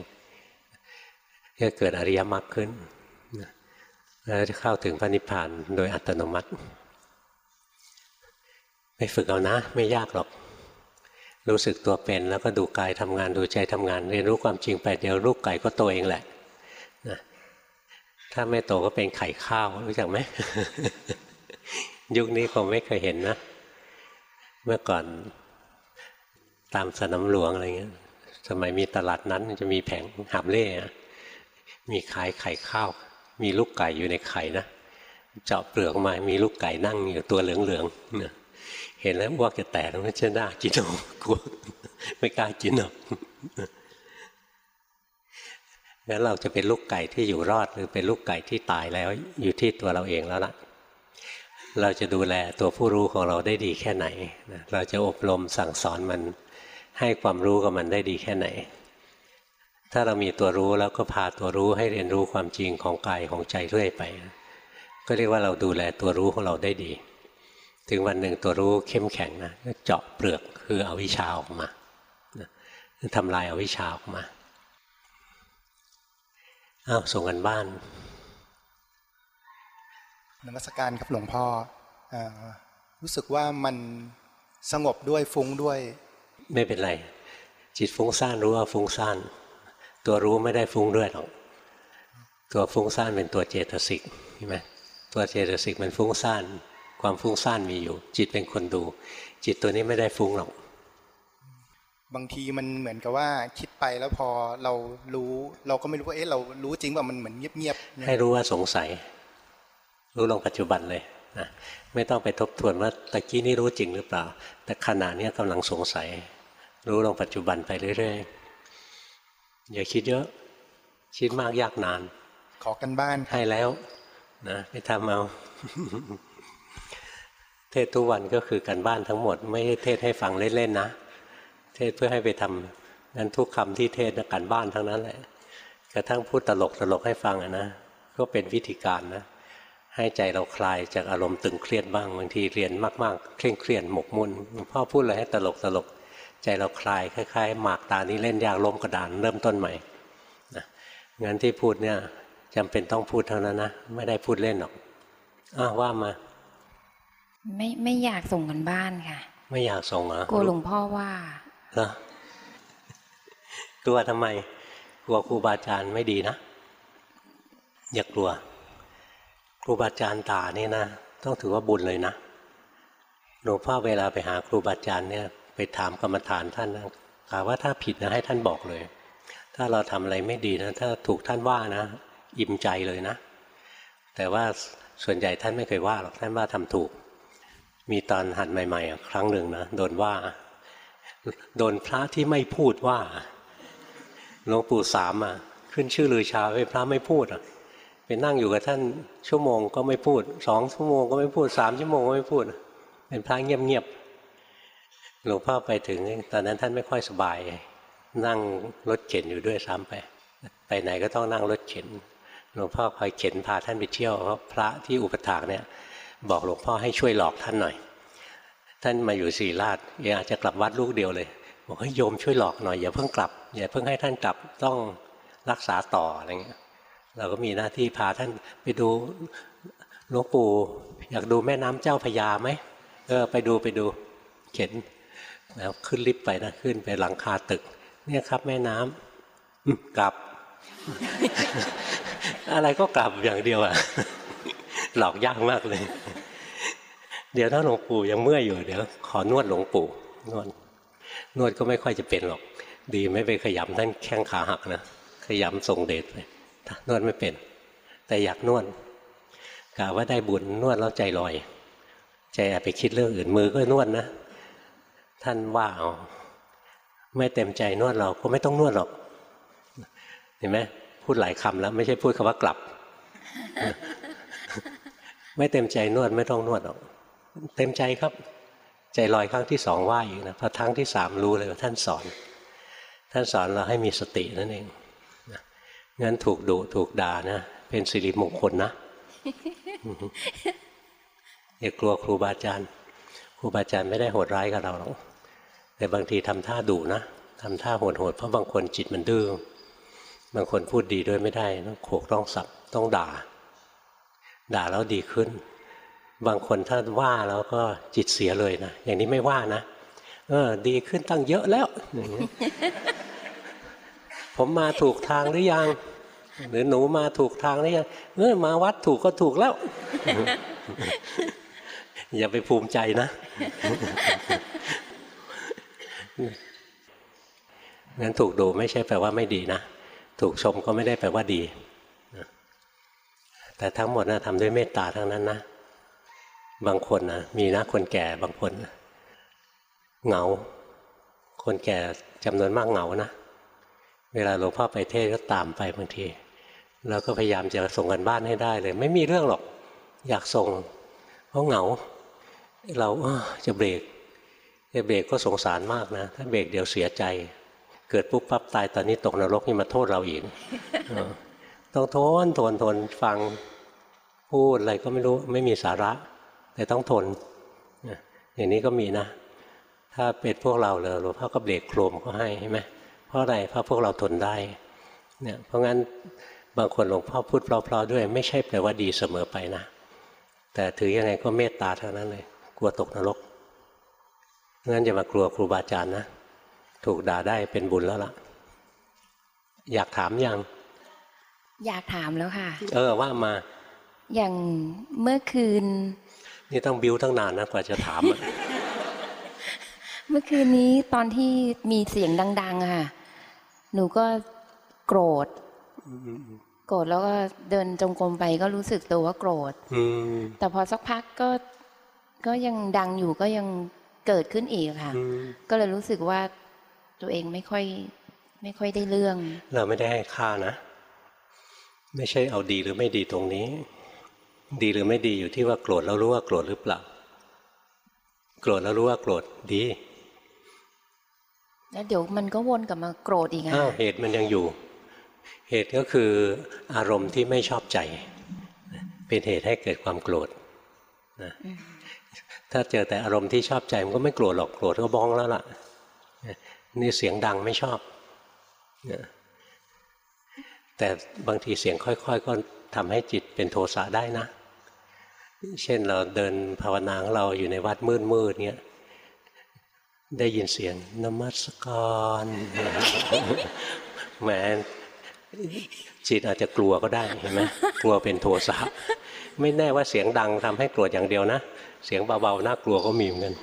A: ก็เกิดอริยมรรคขึ้นแล้วจะเข้าถึงพระนิพพานโดยอัตโนมัติ ไปฝึกเอานะ ไม่ยากหรอก รู้สึกตัวเป็นแล้วก็ดูกายทำงานดูใจทำงาน เรียนรู้ความจริงไปเดี๋ยวลูกไก่ก็โตเองแหละนะถ้าไม่โตก็เป็นไข่ข้าวรู้จักไหม ยุคนี้คงไม่เคยเห็นนะ เมื่อก่อนตามสนามหลวงอะไรเงี้ย สมัยมีตลาดนั้นจะมีแผงหาบเล่ มีขายไข่ข้าว มีลูกไก่อยู่ในไข่นะเจาะเปลือกมามีลูกไก่นั่งอยู่ตัวเหลืองๆเห็นแล้วว่าจะแตกมันจะน่ากินหรอกลัวไม่กล้ากินหรอกงั้นเราจะเป็นลูกไก่ที่อยู่รอดหรือเป็นลูกไก่ที่ตายแล้วอยู่ที่ตัวเราเองแล้วล่ะ เราจะดูแลตัวผู้รู้ของเราได้ดีแค่ไหน เราจะอบรมสั่งสอนมันให้ความรู้กับมันได้ดีแค่ไหน ถ้าเรามีตัวรู้แล้วก็พาตัวรู้ให้เรียนรู้ความจริงของกายของใจเรื่อยไป ก็เรียกว่าเราดูแลตัวรู้ของเราได้ดี ถึงวันหนึ่งตัวรู้เข้มแข็งนะก็เจาะเปลือกคือเอาวิชาออกมาทำลายเอาวิชาออกมาอ้าวส่งกันบ้าน
B: นมัสการครับหลวงพ่ออรู้สึกว่ามันสงบด้วยฟุ้งด้วย
A: ไม่เป็นไร จิตฟุ้งซ่านรู้ว่าฟุ้งซ่าน ตัวรู้ไม่ได้ฟุ้งด้วยหรอกตัวฟุ้งซ่านเป็นตัวเจตสิกใช่ไหมตัวเจตสิกมันฟุ้งซ่านความฟุ้งซ่านมีอยู่ จิตเป็นคนดู จิตตัวนี้ไม่ได้ฟุ้งหรอก
B: บางทีมันเหมือนกับว่าคิดไปแล้วพอเรารู้ เราก็ไม่รู้ว่าเอ๊ะเรารู้จริงว่ามันเหมือนเงียบ
A: ๆให้รู้ว่าสงสัย รู้ลงปัจจุบันเลยนะไม่ต้องไปทบทวนว่าตะกี้นี่รู้จริงหรือเปล่า แต่ขณะนี้กำลังสงสัย รู้ลงปัจจุบันไปเรื่อย ๆ อย่าคิดเยอะ คิดมากยากนาน
B: ขอกันบ้าน
A: ให้แล้ว นะไปทำเอา เทศทุกวันก็คือการบ้านทั้งหมด ไม่ได้เทศให้ฟังเล่นๆนะ เทศเพื่อให้ไปทำงั้นทุกคำที่เทศนะการบ้านทั้งนั้นแหละ กระทั่งพูดตลกตลกให้ฟังอะนะก็เป็นวิธีการนะ ให้ใจเราคลายจากอารมณ์ตึงเครียดบ้างบางทีเรียนมากๆ เคร่งเครียดหมกมุ่นหลวงพ่อพูดอะไรให้ตลกตลก ใจเราคลายคล้ายๆ หมากตานี้เล่นยากล้มกระดานเริ่มต้นใหม่นะงั้นที่พูดเนี่ยจำเป็นต้องพูดเท่านั้นนะไม่ได้พูดเล่นหรอกอ้าวว่ามา
C: ไม่ไม่อยากส่งกันบ้านค่ะ
A: ไม่อยากส่งเหรอก
C: ลัวหลวงพ่อว่า
A: เหรอกลัวทำไมกลัวครูบาอาจารย์ไม่ดีนะอย่ากลัว ครูบาอาจารย์ด่านี่นะต้องถือว่าบุญเลยนะหลวงพ่อเวลาไปหาครูบาอาจารย์เนี่ย ไปถามกรรมฐานท่านนะถามว่าถ้าผิดนะให้ท่านบอกเลย ถ้าเราทำอะไรไม่ดีนะ ถ้าถูกท่านว่านะ อิ่มใจเลยนะ แต่ว่าส่วนใหญ่ท่านไม่เคยว่าหรอกท่านว่าทำถูก มีตอนหัดใหม่ๆ ครั้งหนึ่งนะโดนว่า โดนพระที่ไม่พูดว่าหลวงปู่สามอะขึ้นชื่อลือชาเป็นพระไม่พูดอะไปนั่งอยู่กับท่านชั่วโมงก็ไม่พูดสองชั่วโมงก็ไม่พูดสามชั่วโมงก็ไม่พูด เป็นพระเงียบๆ หลวงพ่อไปถึงตอนนั้นท่านไม่ค่อยสบาย นั่งรถเข็นอยู่ด้วยซ้ำไป ไปไหนก็ต้องนั่งรถเข็น หลวงพ่อคอยเข็นพาท่านไปเที่ยวเพราะพระที่อุปถากเนี่ยบอกหลวงพ่อให้ช่วยหลอกท่านหน่อย ท่านมาอยู่ศรีราชอยากจะกลับวัดลูกเดียวเลย บอกให้โยมช่วยหลอกหน่อยอย่าเพิ่งกลับอย่าเพิ่งให้ท่านกลับต้องรักษาต่ออะไรเงี้ยเราก็มีหน้าที่พาท่านไปดูหลวงปู่อยากดูแม่น้ำเจ้าพระยาไหมเออไปดูไปดูเข็น แล้วขึ้นลิฟต์ไปนะขึ้นไปหลังคาตึก เนี่ยครับ แม่น้ำกลับ อะไรก็กลับอย่างเดียวอะหลอกยากมากเลย เดี๋ยวถ้าหลวงปู่ยังเมื่อยอยู่เดี๋ยวขอนวดหลวงปู่นวดนวดก็ไม่ค่อยจะเป็นหรอก ดีไม่ไปขยำท่านแข้งขาหักนะขยำส่งเดชไปนวดไม่เป็น แต่อยากนวดกะว่าได้บุญนวดแล้วใจลอย ใจอไปคิดเรื่องอื่นมือก็นวดนะ ท่านว่าเอาไม่เต็มใจนวดเราก็ไม่ต้องนวดหรอก เห็นไหมพูดหลายคำแล้ว ไม่ใช่พูดคำว่ากลับ ไม่เต็มใจนวดไม่ต้องนวดหรอก เต็มใจครับ ใจลอยครั้งที่สองว่าอีกนะพอครั้งที่สามรู้เลยว่าท่านสอน ท่านสอนเราให้มีสตินั่นเองงั้นถูกดุถูกด่านะเป็นสิริมงคลนะอย่ากลัวครูบาอาจารย์ครูบาอาจารย์ไม่ได้โหดร้ายกับเราหรอก แต่บางทีทำท่าดุนะทำท่าโหดๆเพราะบางคนจิตมันดื้อบางคนพูดดีด้วยไม่ได้ต้องโขกต้องสับต้องด่า ด่าแล้วดีขึ้น บางคนถ้าว่าแล้วก็จิตเสียเลยนะอย่างนี้ไม่ว่านะเออ ดีขึ้นตั้งเยอะแล้วผมมาถูกทางหรือยัง หรือหนูมาถูกทางหรือยังเออมาวัดถูกก็ถูกแล้ว อย่าไปภูมิใจนะ งั้นถูกดูไม่ใช่แปลว่าไม่ดีนะ ถูกชมก็ไม่ได้แปลว่าดี แต่ทั้งหมดนะทำด้วยเมตตาทั้งนั้นนะ บางคนนะมีนะคนแก่บางคนนะเหงา คนแก่จำนวนมากเหงานะ เวลาหลวงพ่อไปเทศก็ตามไปบางทีเราก็พยายามจะส่งกันบ้านให้ได้เลย ไม่มีเรื่องหรอก อยากส่งเพราะเหงา เราจะเบรก จะเบรกก็สงสารมากนะ ถ้าเบรกเดี๋ยวเสียใจ เกิดปุ๊บปั๊บตายตอนนี้ตกนรกนี่มาโทษเราอีกเออต้องทนทนทนฟังพูดอะไรก็ไม่รู้ไม่มีสาระ แต่ต้องทนอย่างนี้ก็มีนะ ถ้าเป็นพวกเราเลยหลวงพ่อก็เบรกโครมก็ให้ใช่ไหมเพราะอะไรเพราะพวกเราทนได้เนี่ยเพราะงั้นบางคนหลวงพ่อพูดเพลาๆด้วย ไม่ใช่แปลว่าดีเสมอไปนะ แต่ถือยังไงก็เมตตาเท่านั้นเลย กลัวตกนรก งั้นอย่ามากลัวครูบาอาจารย์นะ ถูกด่าได้เป็นบุญแล้วล่ะ อยากถามยัง
C: อยากถามแล้วค่ะ
A: เออว่ามา
C: อย่างเมื่อคืน
A: นี่ต้องบิวตั้งนานนะกว่าจะถามอะ
C: เมื่อคืนนี้ตอนที่มีเสียงดังๆอะค่ะ หนูก็โกรธโกรธแล้วก็เดินจงกรมไปก็รู้สึกตัวว่าโกรธ
A: อืม
C: แต่พอสักพักก็ก็ยังดังอยู่ก็ยัง เกิดขึ้นอีกค่ะ
A: อืม
C: ก็เลยรู้สึกว่าตัวเองไม่ค่อยไม่ค่อยได้เรื่อง
A: เราไม่ได้ให้ค่านะ ไม่ใช่เอาดีหรือไม่ดีตรงนี้ ดีหรือไม่ดีอยู่ที่ว่าโกรธแล้วรู้ว่าโกรธหรือเปล่าโกรธแล้วรู้ว่าโกรธดี
C: แล้วเดี๋ยวมันก็วนกลับมาโกรธอีกอะ
A: อ้าวเหตุมันยังอยู่ เหตุก็คืออารมณ์ที่ไม่ชอบใจ เป็นเหตุให้เกิดความโกรธนะ ถ้าเจอแต่อารมณ์ที่ชอบใจมันก็ไม่โกรธหรอกโกรธก็บ้องแล้วล่ะนี่เสียงดังไม่ชอบแต่บางทีเสียงค่อย ๆ ก็ทำให้จิตเป็นโทสะได้นะ เช่นเราเดินภาวนาของเราอยู่ในวัดมืดๆเงี้ยได้ยินเสียงนมัสการแหมจิตอาจจะกลัวก็ได้เห็นไหมกลัวเป็นโทสะไม่แน่ว่าเสียงดังทำให้โกรธอย่างเดียวนะ เสียงเบาๆน่ากลัวก็มีเหมือนกัน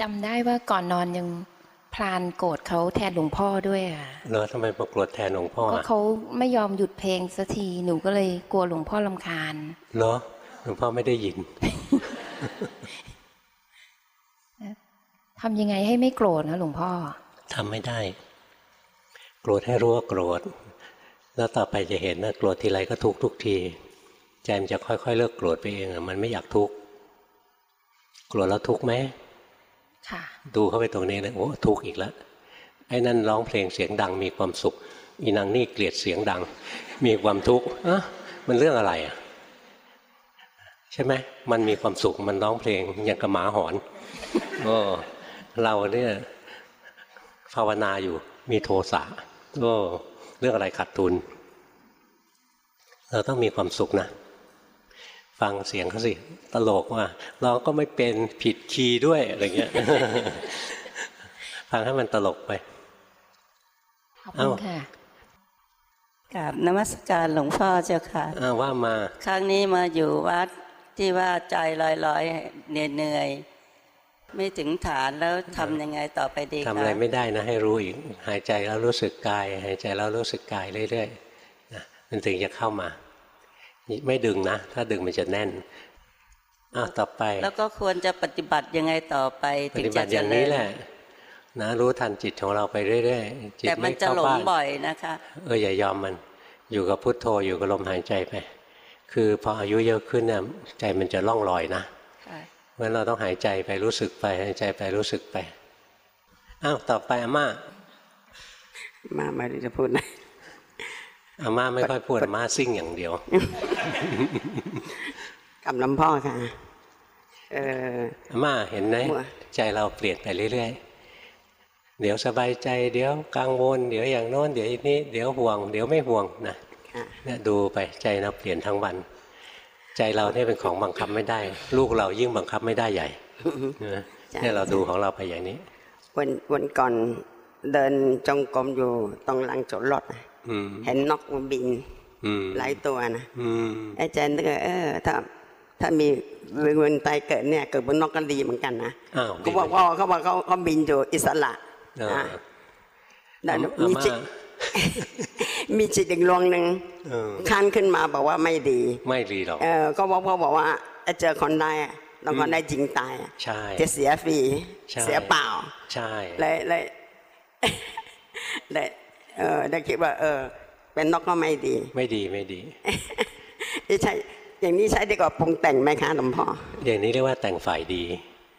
C: จำได้ว่าก่อนนอนยังพลานโกรธเขาแทนหลวงพ่อด้วยอะ
A: เลอทำไมมาโกรธแทนหลวงพ่อ
C: ก็
A: อะ
C: เขาไม่ยอมหยุดเพลงสักทีหนูก็เลยกลัวหลวงพ่อลำคาญ
A: เหรอหลวงพ่อไม่ได้ยิน
C: ทำยังไงให้ไม่โกรธนะหลวงพ่อ
A: ทำไม่ได้ โกรธให้รู้ว่าโกรธ แล้วต่อไปจะเห็นนะโกรธทีไรก็ทุกข์ทุกที ใจมันจะค่อยๆ เลิกโกรธไปเองอะมันไม่อยากทุกข์โกรธแล้วทุกข์ไหม
C: ค่ะ
A: ดูเข้าไปตรงนี้เลยโอ้ทุกข์อีกแล้วไอ้นั่นร้องเพลงเสียงดังมีความสุข อีนางนี่เกลียดเสียงดัง มีความทุกข์อะมันเรื่องอะไรอะใช่ไหมมันมีความสุขมันร้องเพลงอย่างกับหมาหอนโอ้เราเนี่ยภาวนาอยู่มีโทสะโอ้เรื่องอะไรขัดทุน เราต้องมีความสุขนะ ฟังเสียงเขาสิ ตลกว่าร้องก็ไม่เป็นผิดคีย์ด้วยอะไรเงี้ยฟังให้มันตลกไป
C: ขอบคุณ
A: เอ้า
C: ค่ะ
D: กราบนมัสการหลวงพ่อเจ้าค่ะ
A: อ้าวว่ามา
D: ครั้งนี้มาอยู่วัดที่ว่าใจลอยๆเหนื่อยๆไม่ถึงฐานแล้วทำยังไงต่อไปดี
A: ทำ
D: คะ
A: อะไรไม่ได้นะ ให้รู้อีกหายใจแล้วรู้สึกกาย หายใจแล้วรู้สึกกายเรื่อยๆนะมันถึงจะเข้ามา ไม่ดึงนะ ถ้าดึงมันจะแน่นอ้าวต่อไป
D: แล้วก็ควรจะปฏิบัติยังไงต่อไป
A: ป
D: ถึง
A: ฏิ
D: จะ
A: บัติอย่างนี้แหละนะรู้ทันจิตของเราไปเรื่อยๆจิต
D: แต่มัน
A: ไม่
D: จะ
A: เข้า
D: หลง
A: บ้าน
D: บ่อยนะคะ
A: เอออย่ายอมมัน อยู่กับพุทโธอยู่กับลมหายใจไป คือพออายุเยอะขึ้นเนี่ยใจมันจะล่องลอยนะ
D: ค่ะ
A: เพราะฉะนั้นเราต้องหายใจไปรู้สึกไปหายใจไปรู้สึกไปอ้าวต่อไปอาม่า
E: มาไม่รู้จะพูดอะไร
A: อาม่าไม่ค่อยพูดอาม่าซิ่งอย่างเดียว
E: กับหลวงพ่อค่ะเออ
A: อาม่าเห็นไหม
E: ว่า
A: ใจเราเปลี่ยนไปเรื่อยๆ เดี๋ยวสบายใจ เดี๋ยวกังวล เดี๋ยวอย่างโน้นเดี๋ยวอีกนี้ เดี๋ยวห่วง เดี๋ยวไม่ห่วงนะ
E: ค่ะ
A: เนี่ยดูไปใจเราเปลี่ยนทั้งวัน ใจเราเนี่ยเป็นของบังคับไม่ได้ ลูกเรายิ่งบังคับไม่ได้ใหญ่นะเนี่ยเราดูของเราไปอย่างนี้
E: วันวันก่อน เดินจงกรมอยู่ตรงหลังจอดรถน่ะ
A: อืม
E: เห็นนกมันบิน
A: อืม
E: หลายตัวนะ
A: อืม
E: ไอ้เจนก็เออถ้าถ้ามีเงินตายเกิดเนี่ยเกิดบนนกก็ดีเหมือนกันนะ
A: อ้าว
E: เขาบอกว่าเขาบอกเขาเขาบินอยู่อิสระ
A: เออ
E: นะแต่
A: อา
E: มี
A: ม่า
E: จิตมีจิตอีกดวงหนึ่ง
A: เออ
E: คันขึ้นมาบอกว่าไม่ดี
A: ไม่ดีหรอก
E: เออก็บอกพ่อบอกว่าจะเจอคนได้อะต้องคนได้จริงตายอะ
A: ใช่
E: จะเสียฟรี
A: ใช่
E: เสียเปล่า
A: ใช่
E: เลยเลย เลยเออได้คิดว่า เออ เป็นนกก็ไม่ดี
A: ไม่ดีไม่ดี
E: ใช่อย่างนี้ใช้ดีกว่าปรุงแต่งไหมคะหลวงพ่อ
A: อย่างนี้เรียกว่าแต่งฝ่ายดี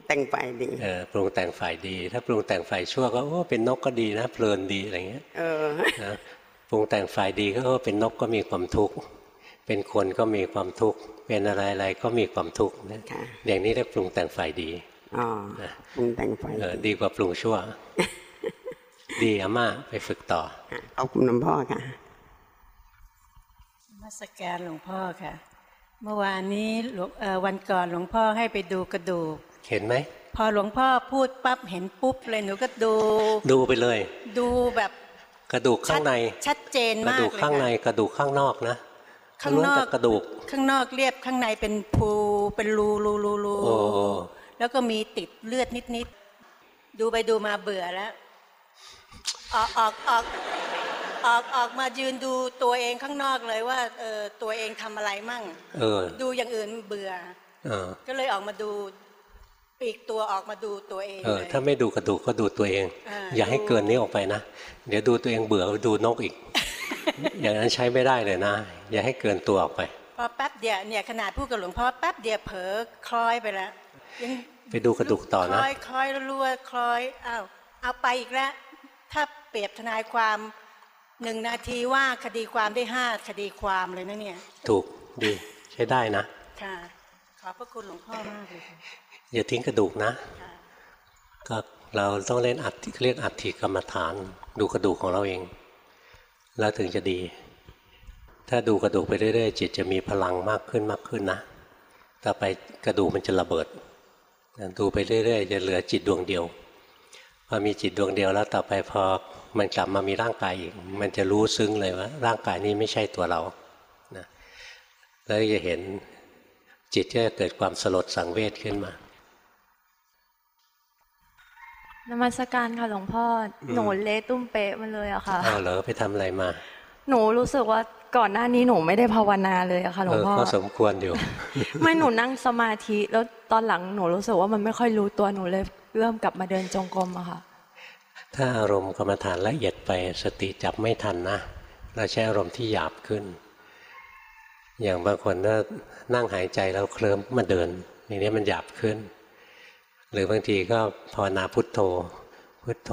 E: แต่งไปดี
A: เออปรุงแต่งฝ่ายดี ถ้าปรุงแต่งฝ่ายชั่วก็โอ้เป็นนกก็ดีนะเพลินดีอะไรเงี้ย
E: เออ
A: นะปรุงแต่งฝ่ายดีก็โอ้เป็นนกก็มีความทุกข์เป็นคนก็มีความทุกข์เป็นอะไรอะไรก็มีความทุกข์นะ
E: ค่ะ
A: อย่างนี้เรียกปรุงแต่งฝ่ายดี
E: อ๋อปรุงแต่งไป
A: เออดีกว่าปรุงชั่ว ดีอาม่าไปฝึกต่อ
E: ค่ะขอบคุณหลวงพ่อค่ะ
F: นมัสการหลวงพ่อค่ะ เมื่อวานนี้หลวงเอ่อวันก่อนหลวงพ่อให้ไปดูกระดูก
A: เห็นไหม
F: พอหลวงพ่อพูดปั๊บเห็นปุ๊บเลยหนูก็ดู
A: ดูไปเลย
F: ดูแบบ
A: กระดูกข้างใน
F: ชัดเจน
A: กระ
F: มาก
A: ดูก
F: เลย
A: ข้างใน
F: ค่ะ
A: กระดูกข้างนอกนะ
F: ข้างนอก
A: ล้วนแต่กระดูก
F: ข้างนอกเรียบข้างในเป็นภูเป็นรูรูรูรู
A: โอ้โอ้
F: แล้วก็มีติดเลือดนิดๆดูไปดูมาเบื่อแล้ว ออกออกออกออกออกมายืนดูตัวเองข้างนอกเลยว่าเออตัวเองทำอะไรมั่ง
A: เออ
F: ดูอย่างอื่นเบื่อ
A: เออ
F: ก็เลยออกมาดูปลีกตัวออกมาดูตัวเอง
A: เออ
F: เลย
A: ถ้าไม่ดูกระดูกก็ดูตัวเอง
F: อ่า
A: อย่าให้
F: ดู
A: เกินนี้ออกไปนะ เดี๋ยวดูตัวเองเบื่อดูนกอีก อย่างนั้นใช้ไม่ได้เลยนะ อย่าให้เกินตัวออกไป
F: พอแป๊บเดียวเนี่ยขนาดพูดกับหลวงพ่อแป๊บเดียวเผลอคล้อยไปแล้วยัง
A: ไปดูกระดูกต่อ
F: ค
A: นะ
F: ล้อยคล้อยรัวๆคล้อยอ้าวเอาไปอีกแล้วถ้าเป รียบทนายความหนึ่งนาทีว่าคดีความได้ห้าคดีความเลยนะเนี่ย
A: ถูกดีใช้ได้นะ
F: ค่ะ ขอบพระคุณหลวงพ่อมากเลยค่ะ
A: อย่าทิ้งกระดูกนะ
F: ค่ะ
A: ก็เราต้องเล่นอัดเรียกอัฐิกรรมฐาน ดูกระดูกของเราเอง แล้วถึงจะดี ถ้าดูกระดูกไปเรื่อยๆจิตจะมีพลังมากขึ้นมากขึ้นนะต่อไปกระดูกมันจะระเบิดดูไปเรื่อยๆจะเหลือจิตดวงเดียว พอมีจิตดวงเดียวแล้วต่อไปพอมันกลับมามีร่างกายอีก มันจะรู้ซึ้งเลยว่า ร่างกายนี้ไม่ใช่ตัวเรานะแล้วจะเห็นจิตจะเกิดความสลดสังเวชขึ้นมา
G: นมัสการค่ะหลวงพ่ออหนูเละตุ้มเป๊ะมาเลยอะค่ะ
A: อ้าวเหรอไปทำอะไรมา
G: หนูรู้สึกว่าก่อนหน้านี้หนูไม่ได้ภาวนาเลยอะค่ะหล
A: เอ
G: วง
A: อ
G: พ่อ
A: ก็สมควรอยู่
G: ไม่หนูนั่งสมาธิ แล้วตอนหลังหนูรู้สึกว่ามันไม่ค่อยรู้ตัวหนูเลย เริ่มกลับมาเดินจงกรมอะค่ะ
A: ถ้าอารมณ์กรรมฐานละเอียดไปสติจับไม่ทันนะเราใช้อารมณ์ที่หยาบขึ้น อย่างบางคนถ้านั่งหายใจแล้วเคลิ้มมาเดิน อย่างนี้มันหยาบขึ้น หรือบางทีก็ภาวนาพุทโธ พุทโธ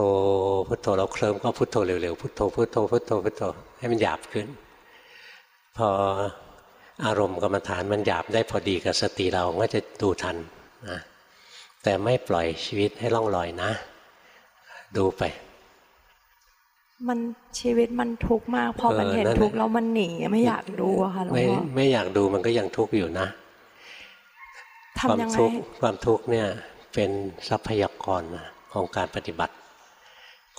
A: พุทโธเราเคลิ้มก็พุทโธเร็วๆพุทโธพุทโธพุทโธพุทโธให้มันหยาบขึ้น พออารมณ์กรรมฐานมันหยาบได้พอดีกับสติเราก็จะดูทันนะ แต่ไม่ปล่อยชีวิตให้ล่องลอยนะ ดูไป
G: มันชีวิตมันทุกข์มาก พอมัน
A: เออ
G: เห็น
A: นั่นแหละ
G: ทุกข์แล้วมันหนีไม่อยากดูอะค่ะหลวง
A: ไม่
G: พ่อ
A: ไม่อยากดูมันก็ยังทุกข์อยู่นะความ
G: ทำยังไง
A: ทุกข์ความทุกข์เนี่ยเป็นทรัพยากรนะของการปฏิบัติ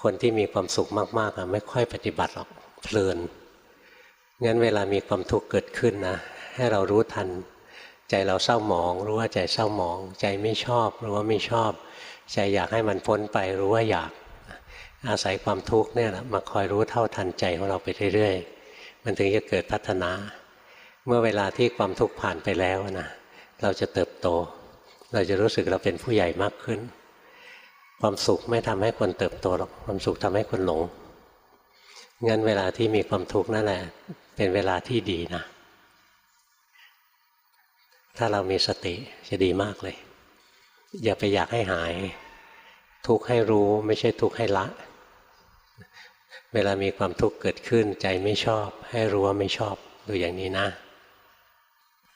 A: คนที่มีความสุขมากๆอะไม่ค่อยปฏิบัติหรอกเพลินงั้นเวลามีความทุกข์เกิดขึ้นนะ ให้เรารู้ทัน ใจเราเศร้าหมอง รู้ว่าใจเศร้าหมอง ใจไม่ชอบ รู้ว่าไม่ชอบ ใจอยากให้มันพ้นไปรู้ว่าอยาก อาศัยความทุกข์เนี่ยแหละมาคอยรู้เท่าทันใจของเราไปเรื่อยๆ มันถึงจะเกิดพัฒนา เมื่อเวลาที่ความทุกข์ผ่านไปแล้วนะเราจะเติบโต เราจะรู้สึกเราเป็นผู้ใหญ่มากขึ้น ความสุขไม่ทำให้คนเติบโตหรอกความสุขทำให้คนหลงงั้นเวลาที่มีความทุกข์นั่นแหละ เป็นเวลาที่ดีนะ ถ้าเรามีสติจะดีมากเลย อย่าไปอยากให้หาย ทุกข์ให้รู้ไม่ใช่ทุกข์ให้ละ เวลามีความทุกข์เกิดขึ้นใจไม่ชอบ ให้รู้ว่าไม่ชอบดูอย่างนี้นะ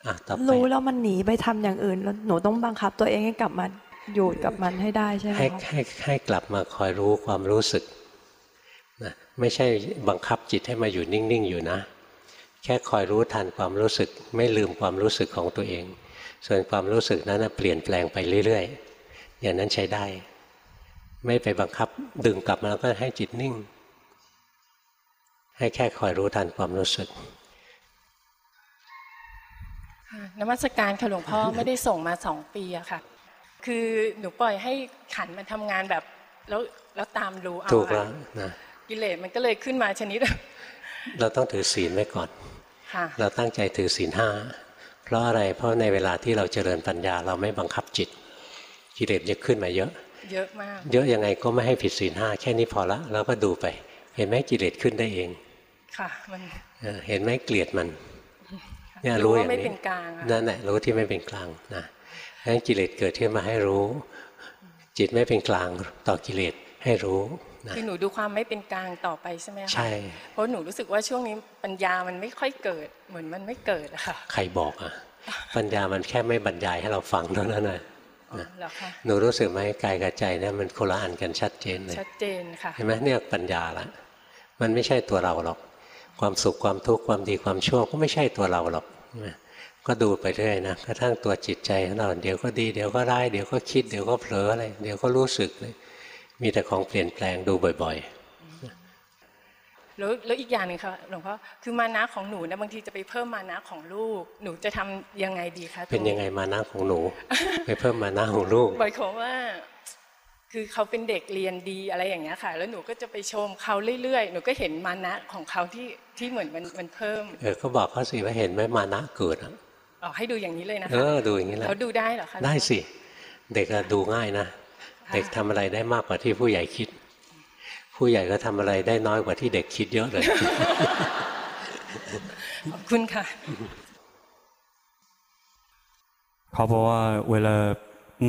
A: อะต่อไป
G: รู้แล้วมันหนีไปทำอย่างอื่นแล้วหนูต้องบังคับ ตัวเองให้กลับมาอยู่กับมันให้ได้ใช่ไหม
A: ให้
G: คะ
A: ให้ให้กลับมาคอยรู้ความรู้สึกนะไม่ใช่บังคับจิตให้มาอยู่นิ่งๆอยู่นะ แค่คอยรู้ทันความรู้สึก ไม่ลืมความรู้สึกของตัวเอง ส่วนความรู้สึกนั้นนะเปลี่ยนแปลงไปเรื่อยๆ อย่างนั้นใช้ได้ ไม่ไปบังคับดึงกลับมาแล้วก็ให้จิตนิ่ง ให้แค่คอยรู้ทันความรู้สึก
H: ค่ะนมัสการค่ะหลวงพ่อไม่ได้ส่งมาสองปีอะค่ะ คือหนูปล่อยให้ขันมันทำงานแบบ แล้วแล้วตามรู้เอา
A: ถูกแล้ว
H: อะ
A: นะ
H: กิเลสมันก็เลยขึ้นมาชนิด
A: เราต้องถือศีลไว้ก่อน
H: ค่ะ
A: เราตั้งใจถือศีลห้าเพราะอะไรเพราะในเวลาที่เราเจริญปัญญาเราไม่บังคับจิต กิเลสจะขึ้นมาเยอะ
H: เยอะมาก
A: เยอะยังไงก็ไม่ให้ผิดศีลห้าแค่นี้พอละแล้วก็ดูไป เห็นไหมกิเลสขึ้นได้เอง
H: ค่ะมัน
A: เออเห็นไหมเกลียดมันเนี่ยรู้อย่าง
H: ว่าไม่
A: นี้
H: เป็นกลางอะ
A: นั่นแหละรู้ที่ไม่เป็นกลางนะเพราะฉะนั้นกิเลสเกิดขึ้นมาให้รู้ จิตไม่เป็นกลางต่อกิเลสให้รู้นะ
H: คือหนูดูความไม่เป็นกลางต่อไปใช่ไหมคะ
A: ใช่
H: เพราะหนูรู้สึกว่าช่วงนี้ปัญญามันไม่ค่อยเกิด เหมือนมันไม่เกิดอะค่ะ
A: ใครบอกอะปัญญามันแค่ไม่บรรยายให้เราฟังเท่านั้นนะ
H: อ๋อเหรอคะ
A: หนูรู้สึกไหมกายกับใจเนี่ยมันคนละอันกันชัดเจนเลย
H: ชัดเจนค่ะ
A: เห็นไหมเนี่ยปัญญาละมันไม่ใช่ตัวเราหรอก ความสุขความทุกข์ความดีความชั่วก็ไม่ใช่ตัวเราหรอกใช่ไหมก็ดูไปเรื่อยนะกระทั่งตัวจิตใจของเราเดี๋ยวก็ดีเดี๋ยวก็ร้ายเดี๋ยวก็คิดเดี๋ยวก็เผลออะไรเดี๋ยวก็รู้สึกเลย มีแต่ของเปลี่ยนแปลงดูบ่อย
H: แล้วแล้วอีกอย่างหนึ่งค่ะหลวงพ่อคือมานะของหนูนะบางทีจะไปเพิ่มมานะของลูก หนูจะทำยังไงดีคะ
A: ๆเป็นยังไงมานะของหนู ไปเพิ่มมานะของลูก
H: หมายความว่า คือเขาเป็นเด็กเรียนดีอะไรอย่างเงี้ยค่ะ แล้วหนูก็จะไปชมเขาเรื่อยๆ หนูก็เห็นมานะของเขาที่ที่เหมือนมันมันเพิ่ม
A: เออก็บอกเขาสิว่าเห็นไหมมานะเกิดอะ
H: ออกให้ดูอย่างนี้เลยนะ
A: เอ
H: คะ
A: อดูอย่างนี้แหละ
H: เขาดูได้เหรอคะ
A: ได้สิเด็กอะดูง่ายนะ เด็กทำอะไรได้มากกว่าที่ผู้ใหญ่คิด ผู้ใหญ่ก็ทำอะไรได้น้อยกว่าที่เด็กคิดเยอะเลย
H: ขอบคุณค่ะ
I: เขาบอกว่าเวลา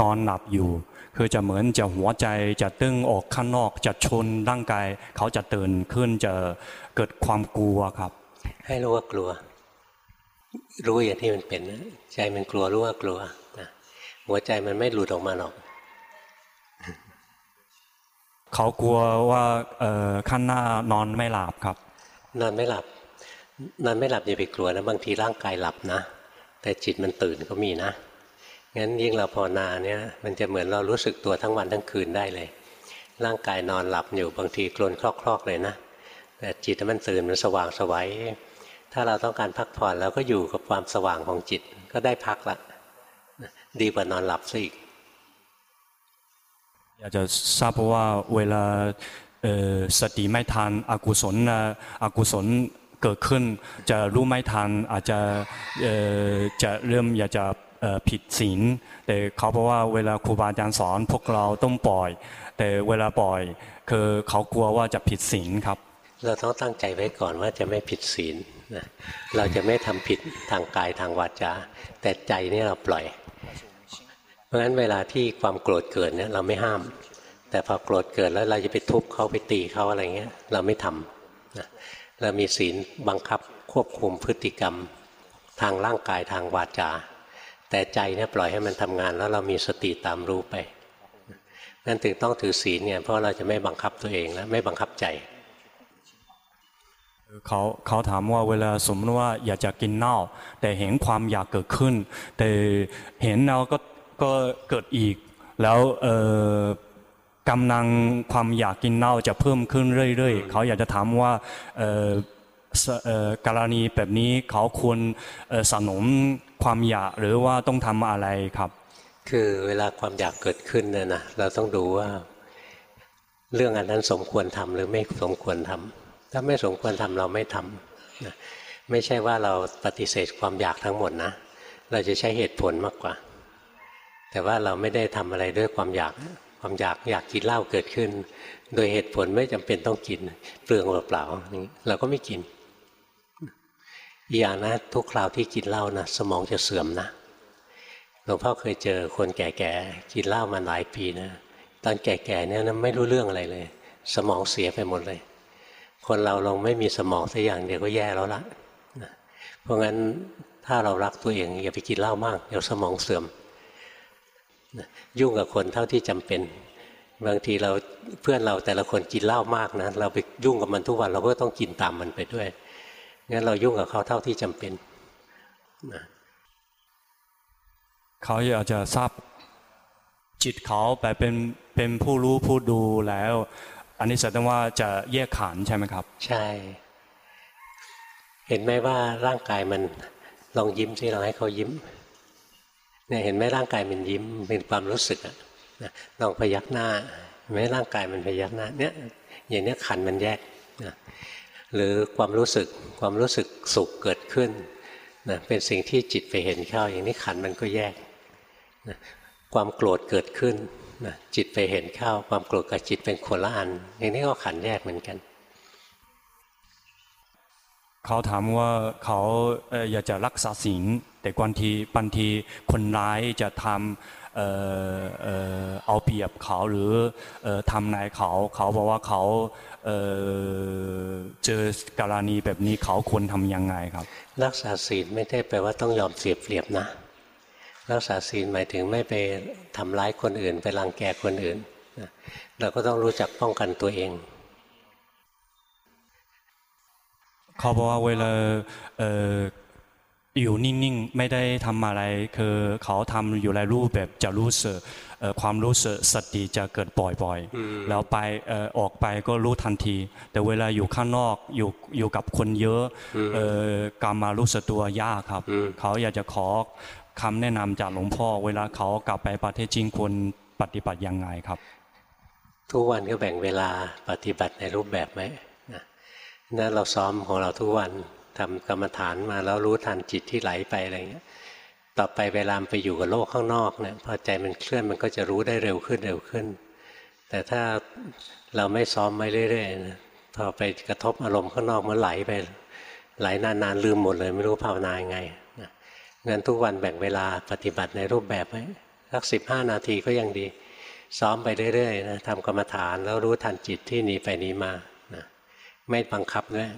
I: นอนหลับอยู่ คือจะเหมือนจะหัวใจจะตึงออกข้างนอกจะชนร่างกาย เขาจะตื่นขึ้นจะเกิดความกลัวครับ
A: ให้รู้ว่ากลัว รู้อย่างที่มันเป็นนะใจมันกลัวรู้ว่ากลัวนะหัวใจมันไม่หลุดออกมาหรอก
I: เขากลัวว่าเออข้างหน้านอนไม่หลับครับ
A: นอนไม่หลับ นอนไม่หลับอย่าไปกลัวนะบางทีร่างกายหลับนะ แต่จิตมันตื่นก็มีนะงั้นยิ่งเราภาวนาเนี่ยมันจะเหมือนเรารู้สึกตัวทั้งวันทั้งคืนได้เลย ร่างกายนอนหลับอยู่บางทีกลนคลอกๆเลยนะแต่จิตมันตื่นมันสว่างสวัยถ้าเราต้องการพักผ่อนเราก็อยู่กับความสว่างของจิตก็ได้พักละดีกว่านอนหลับซะอีก
I: อยากจะทราบเพราะว่าเวลาสติไม่ทันอกุศลนะอกุศลเกิดขึ้น จะรู้ไม่ทันอาจจะจะเริ่มอยากจะผิดศีลแต่เขาบอกว่าเวลาครูบาอาจารย์สอนพวกเราต้องปล่อย แต่เวลาปล่อยคือเขากลัวว่าจะผิดศีลครับ
A: เราต้องตั้งใจไว้ก่อนว่าจะไม่ผิดศีลนะเราจะไม่ทำผิดทางกายทางวาจาแต่ใจนี่เราปล่อย เพราะฉะนั้นเวลาที่ความโกรธเกิดเนี่ยเราไม่ห้าม แต่พอโกรธเกิดแล้วเราจะไปทุบเขาไปตีเขาอะไรเงี้ยเราไม่ทำนะเรามีศีลบังคับควบคุมพฤติกรรมทางร่างกายทางวาจา แต่ใจเนี่ยปล่อยให้มันทำงานแล้วเรามีสติตามรู้ไปนั่นถึงต้องถือศีลเนี่ยเพราะเราจะไม่บังคับตัวเองและไม่บังคับใจ
I: เขาเขาถามว่าเวลาสมมติว่าอยากจะกินเหล้าแต่เห็นความอยากเกิดขึ้น แต่เห็นแล้วก็ ก็เกิดอีก แล้วกำลังความอยากกินเหล้าจะเพิ่มขึ้นเรื่อยๆ เขาอยากจะถามว่ากรณีแบบนี้เขาควรสนมความอยากหรือว่าต้องทำอะไรครับ
A: คือเวลาความอยากเกิดขึ้นเนี่ยนะเราต้องดูว่า เรื่องอันนั้นสมควรทำหรือไม่สมควรทำถ้าไม่สมควรทำเราไม่ทำนะไม่ใช่ว่าเราปฏิเสธความอยากทั้งหมดนะ เราจะใช้เหตุผลมากกว่า แต่ว่าเราไม่ได้ทำอะไรด้วยความอยาก ความอยากอยากกินเหล้าเกิดขึ้น โดยเหตุผลไม่จำเป็นต้องกิน เปลืองเปล่าๆเราก็ไม่กินอีกอย่างนะทุกคราวที่กินเหล้านะสมองจะเสื่อมนะหลวงพ่อเคยเจอคนแก่ๆกินเหล้ามาหลายปีนะตอนแก่ๆเนี่ยนะไม่รู้เรื่องอะไรเลย สมองเสียไปหมดเลย คนเราลงไม่มีสมองสักอย่างเดียวก็แย่แล้วละนะเพราะงั้นถ้าเรารักตัวเองอย่าไปกินเหล้ามาก เดี๋ยวสมองเสื่อม ยุ่งกับคนเท่าที่จำเป็น บางทีเราเพื่อนเราแต่ละคนกินเหล้ามากนะเราไปยุ่งกับมันทุกวันเราก็ต้องกินตามมันไปด้วยงั้นเรายุ่งกับเขาเท่าที่จำเป็นนะ
I: เขาอยากจะทราบจิตเขาแบบเป็นเป็นผู้รู้ผู้ดูแล้ว อันนี้แสดงว่าจะแยกขันธ์ใช่ไหมครับ
A: ใช่ เห็นไหมว่าร่างกายมันลองยิ้มสิลองให้เขายิ้ม เนี่ยเห็นไหมร่างกายมันยิ้มเป็นความรู้สึกอะลองพยักหน้าไหมร่างกายมันพยักหน้าเนี่ยอย่างเนี้ยขันมันแยกนะหรือความรู้สึกความรู้สึกสุขเกิดขึ้นนะเป็นสิ่งที่จิตไปเห็นเข้าอย่างนี้ขันมันก็แยกนะความโกรธเกิดขึ้นนะจิตไปเห็นเข้า ความโกรธกับจิตเป็นคนละอันอย่างนี้ก็ขันแยกเหมือนกัน
I: เขาถามว่าเขาอยากจะรักษาศีลแต่บางทีบางทีคนร้ายจะทำเออเออเอาเปรียบเขาหรืออทำนายเขาเขาบอกว่าเขาเเจอกรณีแบบนี้เขาควรทำยังไงครับ
A: รักษาศีลไม่ได้แปลว่าต้องยอมเสียเปรียบนะ รักษาศีลหมายถึงไม่ไปทำร้ายคนอื่น ไปรังแกคนอื่น เราก็ต้องรู้จักป้องกันตัวเอง
I: เขาบอกว่าเวลาเอ่ออยู่นิ่งๆไม่ได้ทำอะไร คือเขาทำอยู่ในรูปแบบจะรู้สึกเอ่อความรู้สึกสติจะเกิดบ่อย
A: อืม
I: ๆแล้วไปเอ่อออกไปก็รู้ทันที แต่เวลาอยู่ข้างนอกอยู่อยู่กับคนเยอะเอ่อการมารู้สึกตัวยากครับ เขาอยากจะขอคำแนะนำจากหลวงพ่อ เวลาเขากลับไปประเทศจีนควรปฏิบัติยังไงครับ
A: ทุกวันก็แบ่งเวลาปฏิบัติในรูปแบบไหม นั่นเราซ้อมของเราทุกวันทำกรรมฐานมาแล้วรู้ทันจิตที่ไหลไปอะไรเงี้ย ต่อไปเวลามไปอยู่กับโลกข้างนอกเนี่ยพอใจมันเคลื่อนมันก็จะรู้ได้เร็วขึ้นเร็วขึ้น แต่ถ้าเราไม่ซ้อมไปเรื่อยๆนะพอไปกระทบอารมณ์ข้างนอกมันไหลไป ไหลนานๆลืมหมดเลยไม่รู้ภาวนายังไงงั้นทุกวันแบ่งเวลาปฏิบัติในรูปแบบไว้สักสิบห้านาทีก็ยังดี ซ้อมไปเรื่อยๆนะทำกรรมฐานแล้วรู้ทันจิตที่หนีไปหนีมา ไม่บังคับด้วย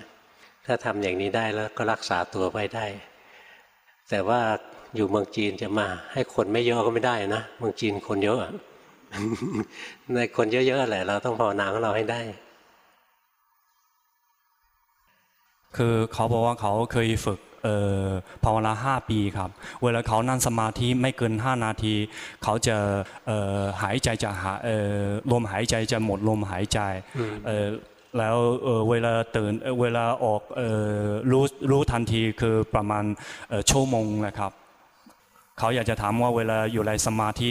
A: ถ้าทำอย่างนี้ได้แล้วก็รักษาตัวไว้ได้ แต่ว่าอยู่เมืองจีนจะมา ให้คนไม่เยอะก็ไม่ได้นะเมืองจีนคนเยอะในคนเยอะๆแหละเราต้องภาวนาของเราให้ได้
I: คือเขาบอกว่าเขาเคยฝึกเอ่อภาวนาห้าปีครับ เวลาเขานั่งสมาธิไม่เกิน5นาที เขาจะเอ่อหายใจจะหาเอ่อลมหายใจจะหมดลมหายใจเอ่อ แล้วเวลาตื่นเวลาออกรู้รู้ทันทีคือประมาณชั่วโมงนะครับเขาอยากจะถามว่าเวลาอยู่ในสมาธิ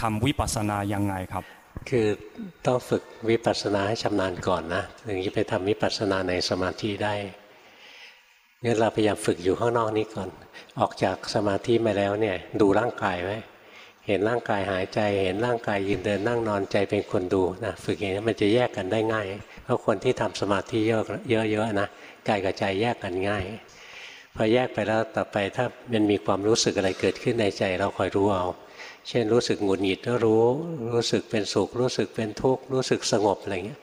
I: ทำวิปัสสนายังไงครับ
A: คือต้องฝึกวิปัสสนาให้ชำนาญก่อนนะถึงจะไปทำวิปัสสนาในสมาธิได้งั้นเราพยายามฝึกอยู่ข้างนอกนี้ก่อน ออกจากสมาธิมาแล้วเนี่ยดูร่างกายไว้ เห็นร่างกายหายใจ เห็นร่างกายยืนเดินนั่งนอนใจเป็นคนดูนะฝึกอย่างนี้มันจะแยกกันได้ง่าย เพราะคนที่ทำสมาธิเยอะเยอะๆนะกายกับใจแยกกันง่ายพอแยกไปแล้วต่อไปถ้ามันมีความรู้สึกอะไรเกิดขึ้นในใจเราคอยรู้เอา เช่นรู้สึกหงุดหงิดก็รู้ รู้สึกเป็นสุข รู้สึกเป็นทุกข์รู้สึกสงบอะไรเงี้ย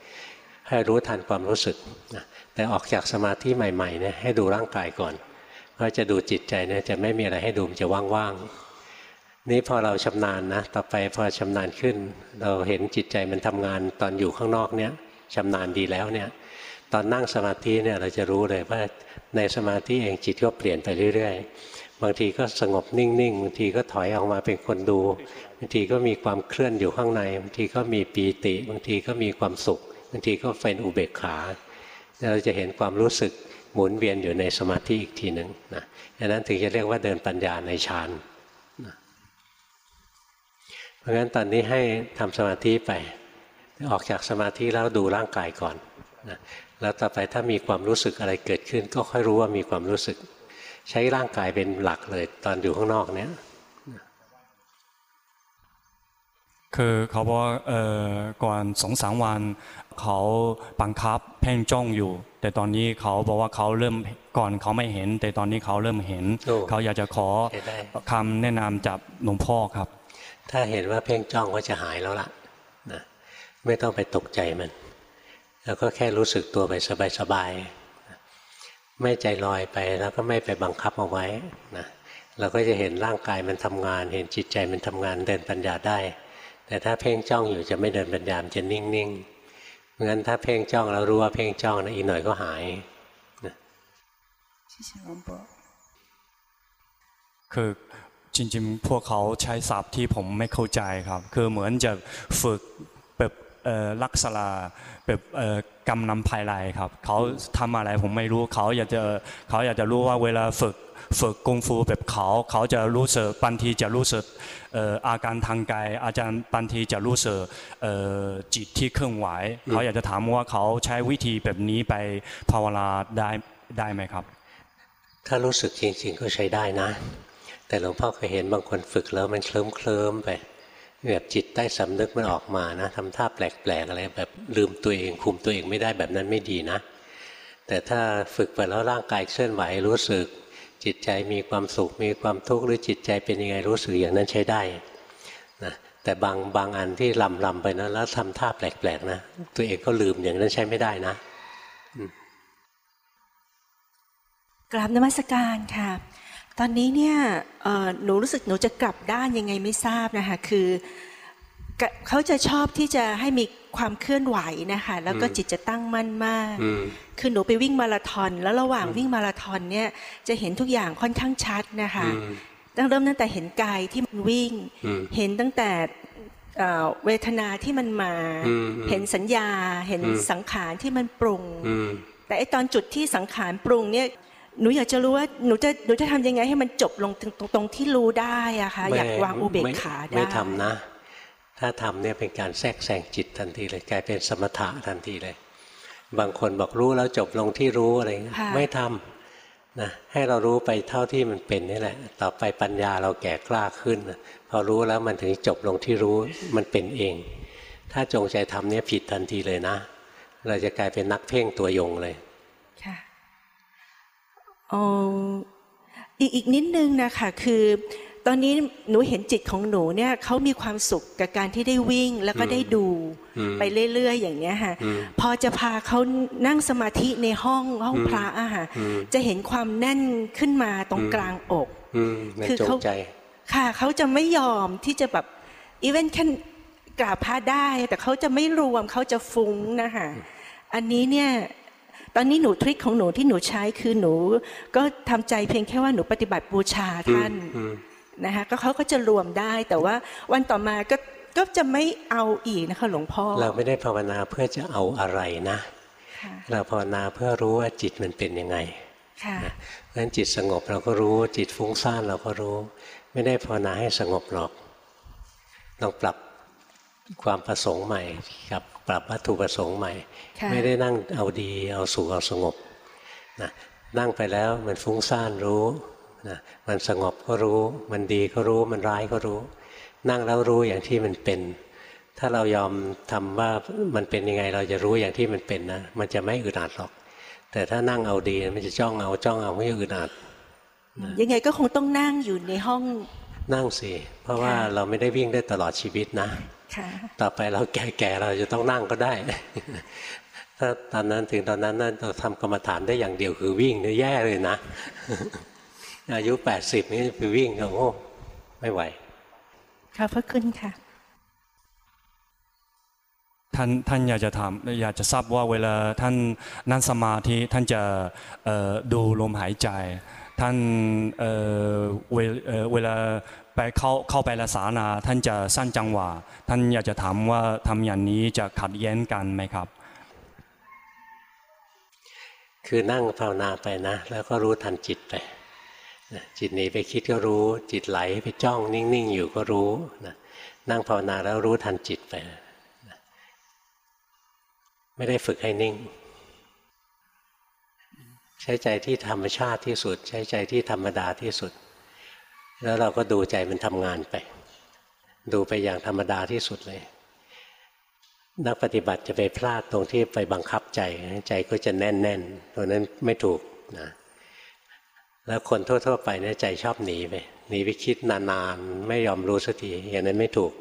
A: ให้รู้ทันความรู้สึกนะแต่ออกจากสมาธิใหม่ๆเนี่ยให้ดูร่างกายก่อนเพราะจะดูจิตใจเนี่ยจะไม่มีอะไรให้ดูมันจะว่างๆ นี่พอเราชำนาญนะ ต่อไปพอชำนาญขึ้น เราเห็นจิตใจมันทำงานตอนอยู่ข้างนอกเนี่ยชำนาญดีแล้วเนี่ยตอนนั่งสมาธิเนี่ยเราจะรู้เลยว่าในสมาธิเองจิตก็เปลี่ยนไปเรื่อย ๆ บางทีก็สงบนิ่งๆบางทีก็ถอยออกมาเป็นคนดูบางทีก็มีความเคลื่อนอยู่ข้างในบางทีก็มีปีติบางทีก็มีความสุขบางทีก็เป็นอุเบกขาเราจะเห็นความรู้สึกหมุนเวียนอยู่ในสมาธิอีกทีหนึ่งนะดังนั้นถึงจะเรียกว่าเดินปัญญาในฌาน เพราะงั้นตอนนี้ให้ทำสมาธิไป ออกจากสมาธิแล้วดูร่างกายก่อนนะแล้วต่อไปถ้ามีความรู้สึกอะไรเกิดขึ้น ก็ค่อยรู้ว่ามีความรู้สึก ใช้ร่างกายเป็นหลักเลย ตอนอยู่ข้างนอกเนี้ย
I: คือเขาบอกว่าเอ่อก่อนสองสามวันเขาบังคับเพ่งจ้องอยู่ แต่ตอนนี้เขาบอกว่าเขาเริ่มก่อนเขาไม่เห็น แต่ตอนนี้เขาเริ่มเห็น
A: โอ้
I: เขาอยากจะขอ
A: เห็นได้
I: คำแนะนำจากหลวงพ่อครับ
A: ถ้าเห็นว่าเพ่งจ้องก็จะหายแล้วล่ะนะไม่ต้องไปตกใจมัน แล้วก็แค่รู้สึกตัวไปสบายๆไม่ใจลอยไปแล้วก็ไม่ไปบังคับเอาไว้นะเราก็จะเห็นร่างกายมันทำงาน เห็นจิตใจมันทำงานเดินปัญญาได้ แต่ถ้าเพ่งจ้องอยู่จะไม่เดินปัญญามันจะนิ่งๆเพราะงั้นถ้าเพ่งจ้องแล้วรู้ว่าเพ่งจ้องนะอีกหน่อยก็หาย
I: คือ จริงๆ พวกเขาใช้ศัพท์ที่ผมไม่เข้าใจครับ คือเหมือนจะฝึกแบบเอ่อลักษณะแบบเอ่อกำนำภายในครับ เขาทำอะไรผมไม่รู้เขาอยากจะเขาอยากจะรู้ว่าเวลาฝึกฝึกกงฟูแบบเขา เขาจะรู้สึกบางทีจะรู้สึกเอ่ออาการทางกายอาจารย์บางทีจะรู้สึกเอ่อจิตที่เคลื่อนไหว เขาอยากจะถามว่าเขาใช้วิธีแบบนี้ไปภาวนาได้ได้ไหมครับ
A: ถ้ารู้สึกจริง ๆ ก็ใช้ได้นะ แต่หลวงพ่อเคยเห็นบางคนฝึกแล้วมันเคลิ้มเคลิ้มไปแบบจิตใต้สำนึกมันออกมานะทำท่าแปลกๆอะไรแบบลืมตัวเองคุมตัวเองไม่ได้แบบนั้นไม่ดีนะ แต่ถ้าฝึกไปแล้วร่างกายเคลื่อนไหวรู้สึก จิตใจมีความสุขมีความทุกข์หรือจิตใจเป็นยังไงรู้สึกอย่างนั้นใช้ได้นะแต่บางบางอันที่ลำลำไปนะแล้วทำท่าแปลกๆนะตัวเองก็ลืมอย่างนั้นใช้ไม่ได้นะ
J: กราบนมัสการค่ะ ตอนนี้เนี่ยเอ่อหนูรู้สึกหนูจะกลับด้านยังไงไม่ทราบนะคะคือกะเขาจะชอบที่จะให้มีความเคลื่อนไหวนะคะแล้วก็
A: อืม
J: จิตจะตั้งมั่นมาก
A: อืม
J: คือหนูไปวิ่งมาราธอนแล้วระหว่างวิ่งมาราธอนเนี่ยจะเห็นทุกอย่างค่อนข้างชัดนะคะ
A: อืม
J: ตั้งเริ่มตั้งแต่เห็นกายที่มันวิ่ง
A: อืม
J: เห็นตั้งแต่เอ่อเวทนาที่มันมา
A: อืมอืม
J: เห็นสัญญา เห็น
A: อืม
J: สังขารที่มันปรุง
A: อืม
J: แต่ไอตอนจุดที่สังขารปรุงเนี่ย หนูอยากจะรู้ว่าหนูจะหนูจะทำยังไงให้มันจบลงตรงตรงตรงที่รู้ได้อะคะอยากวางอุเบกขา
A: ไม่
J: ได้
A: ไม่ทำนะ ถ้าทำเนี่ยเป็นการแทรกแซงจิตทันทีเลยกลายเป็นสมถะทันทีเลย บางคนบอกรู้แล้วจบลงที่รู้อะไรเงี้ย
J: ค่ะ
A: ไม่ทำนะให้เรารู้ไปเท่าที่มันเป็นนี่แหละ ต่อไปปัญญาเราแก่กล้าขึ้นนะพอรู้แล้วมันถึงจบลงที่รู้มันเป็นเอง ถ้าจงใจทำเนี่ยผิดทันทีเลยนะ เราจะกลายเป็นนักเพ่งตัวยงเลย
J: ค่ะ อ๋ออีกอีกนิดนึงนะคะคือตอนนี้หนูเห็นจิตของหนูเนี่ยเขามีความสุขกับการที่ได้วิ่งแล้วก็ได้ดู
A: อืม
J: ไปเรื่อยๆ อย่างเนี้ยค่ะ
A: อืม
J: พอจะพาเขานั่งสมาธิในห้องห้องพระอะค่ะ
A: อืม
J: จะเห็นความแน่นขึ้นมาตรง
A: อืม
J: กลางอก
A: อืมมัน
J: คือ
A: จง
J: เขา
A: ใจ
J: ค่ะเขาจะไม่ยอมที่จะแบบอีเวนแค่กราบพระได้ แต่เขาจะไม่รวมเขาจะฟุ้งนะคะอันนี้เนี่ย ตอนนี้หนูทริคของหนูที่หนูใช้คือหนู ก็ทำใจเพียงแค่ว่าหนูปฏิบัติบูชาท่าน
A: อืม
J: นะคะก็เขาก็จะรวมได้แต่ว่าวันต่อมาก็ก็จะไม่เอาอีกนะคะหลวงพ่อ
A: เราไม่ได้ภาวนาเพื่อจะเอาอะไรนะ
J: ค่ะ
A: เราภาวนาเพื่อรู้ว่าจิตมันเป็นยังไง
J: ค่ะ
A: เพราะฉะนั้นจิตสงบเราก็รู้จิตฟุ้งซ่านเราก็รู้ ไม่ได้ภาวนาให้สงบหรอกลองปรับความประสงค์ใหม่กับ ปรับวัตถุประสงค์ใหม่
J: ค่ะ
A: ไม่ได้นั่งเอาดีเอาสุขเอาสงบนะนั่งไปแล้วมันฟุ้งซ่านรู้นะมันสงบก็รู้ มันดีก็รู้มันร้ายก็รู้ นั่งแล้วรู้อย่างที่มันเป็น ถ้าเรายอมทำว่ามันเป็นยังไงเราจะรู้อย่างที่มันเป็นนะมันจะไม่อึดอัดหรอก แต่ถ้านั่งเอาดีมันจะจ้องเอาจ้องเอาไม่อึดอัด
J: ยังไงก็คงต้องนั่งอยู่ในห้อง
A: นั่งสิเพราะว่าเราไม่ได้วิ่งได้ตลอดชีวิตนะ
J: ค่ะ
A: ต่อไปเราแก่ๆเราจะต้องนั่งก็ได้ ถ้าตอนนั้นถึงตอนนั้นนะเราทำกรรมฐานได้อย่างเดียวคือวิ่งเนี่ยแย่เลยนะ อายุแปดสิบนี่ไปวิ่งโอ้โหไม่ไหว
J: ขอบพระคุณค่ะ
I: ท่านท่านอยากจะถามอยากจะทราบว่าเวลาท่านนั่งสมาธิท่านจะเอ่อดูลมหายใจ ท่านเอ่อเวเอ่อเวลา ไปเข้าเข้าไปละสานาท่านจะสร้างจังหวะท่านอยากจะถามว่าทำอย่างนี้จะขัดแย้งกันไหมครับ
A: คือนั่งภาวนาไปนะ แล้วก็รู้ทันจิตไปจิตหนีไปคิดก็รู้ จิตไหลไปจ้องนิ่งๆ อยู่ก็รู้นะนั่งภาวนาแล้วรู้ทันจิตไปนะไม่ได้ฝึกให้นิ่ง ใช้ใจที่ธรรมชาติที่สุด ใช้ใจที่ธรรมดาที่สุด แล้วเราก็ดูใจมันทำงานไป ดูไปอย่างธรรมดาที่สุดเลย นักปฏิบัติจะไปพลาดตรงที่ไปบังคับใจ ใจก็จะแน่นแน่นๆตรงนั้นไม่ถูกนะแล้วคนทั่ว ๆ ไปเนี่ยใจชอบหนีไปหนีไปคิดนานๆ ไม่ยอมรู้สักทีอย่างนั้นไม่ถูก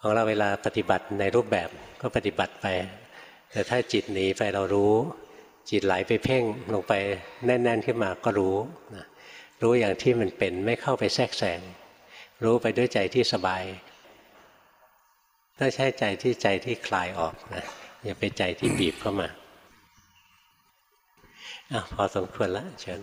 A: ของเราเวลาปฏิบัติในรูปแบบก็ปฏิบัติไป แต่ถ้าจิตหนีไปเรารู้ จิตไหลไปเพ่งลงไปแน่น ๆ ขึ้นมาก็รู้นะ รู้อย่างที่มันเป็นไม่เข้าไปแทรกแซงรู้ไปด้วยใจที่สบายถ้าใช้ใจที่ใจที่คลายออกนะอย่าไปใจที่บีบเข้ามาอะพอสมควรแล้วเชิญ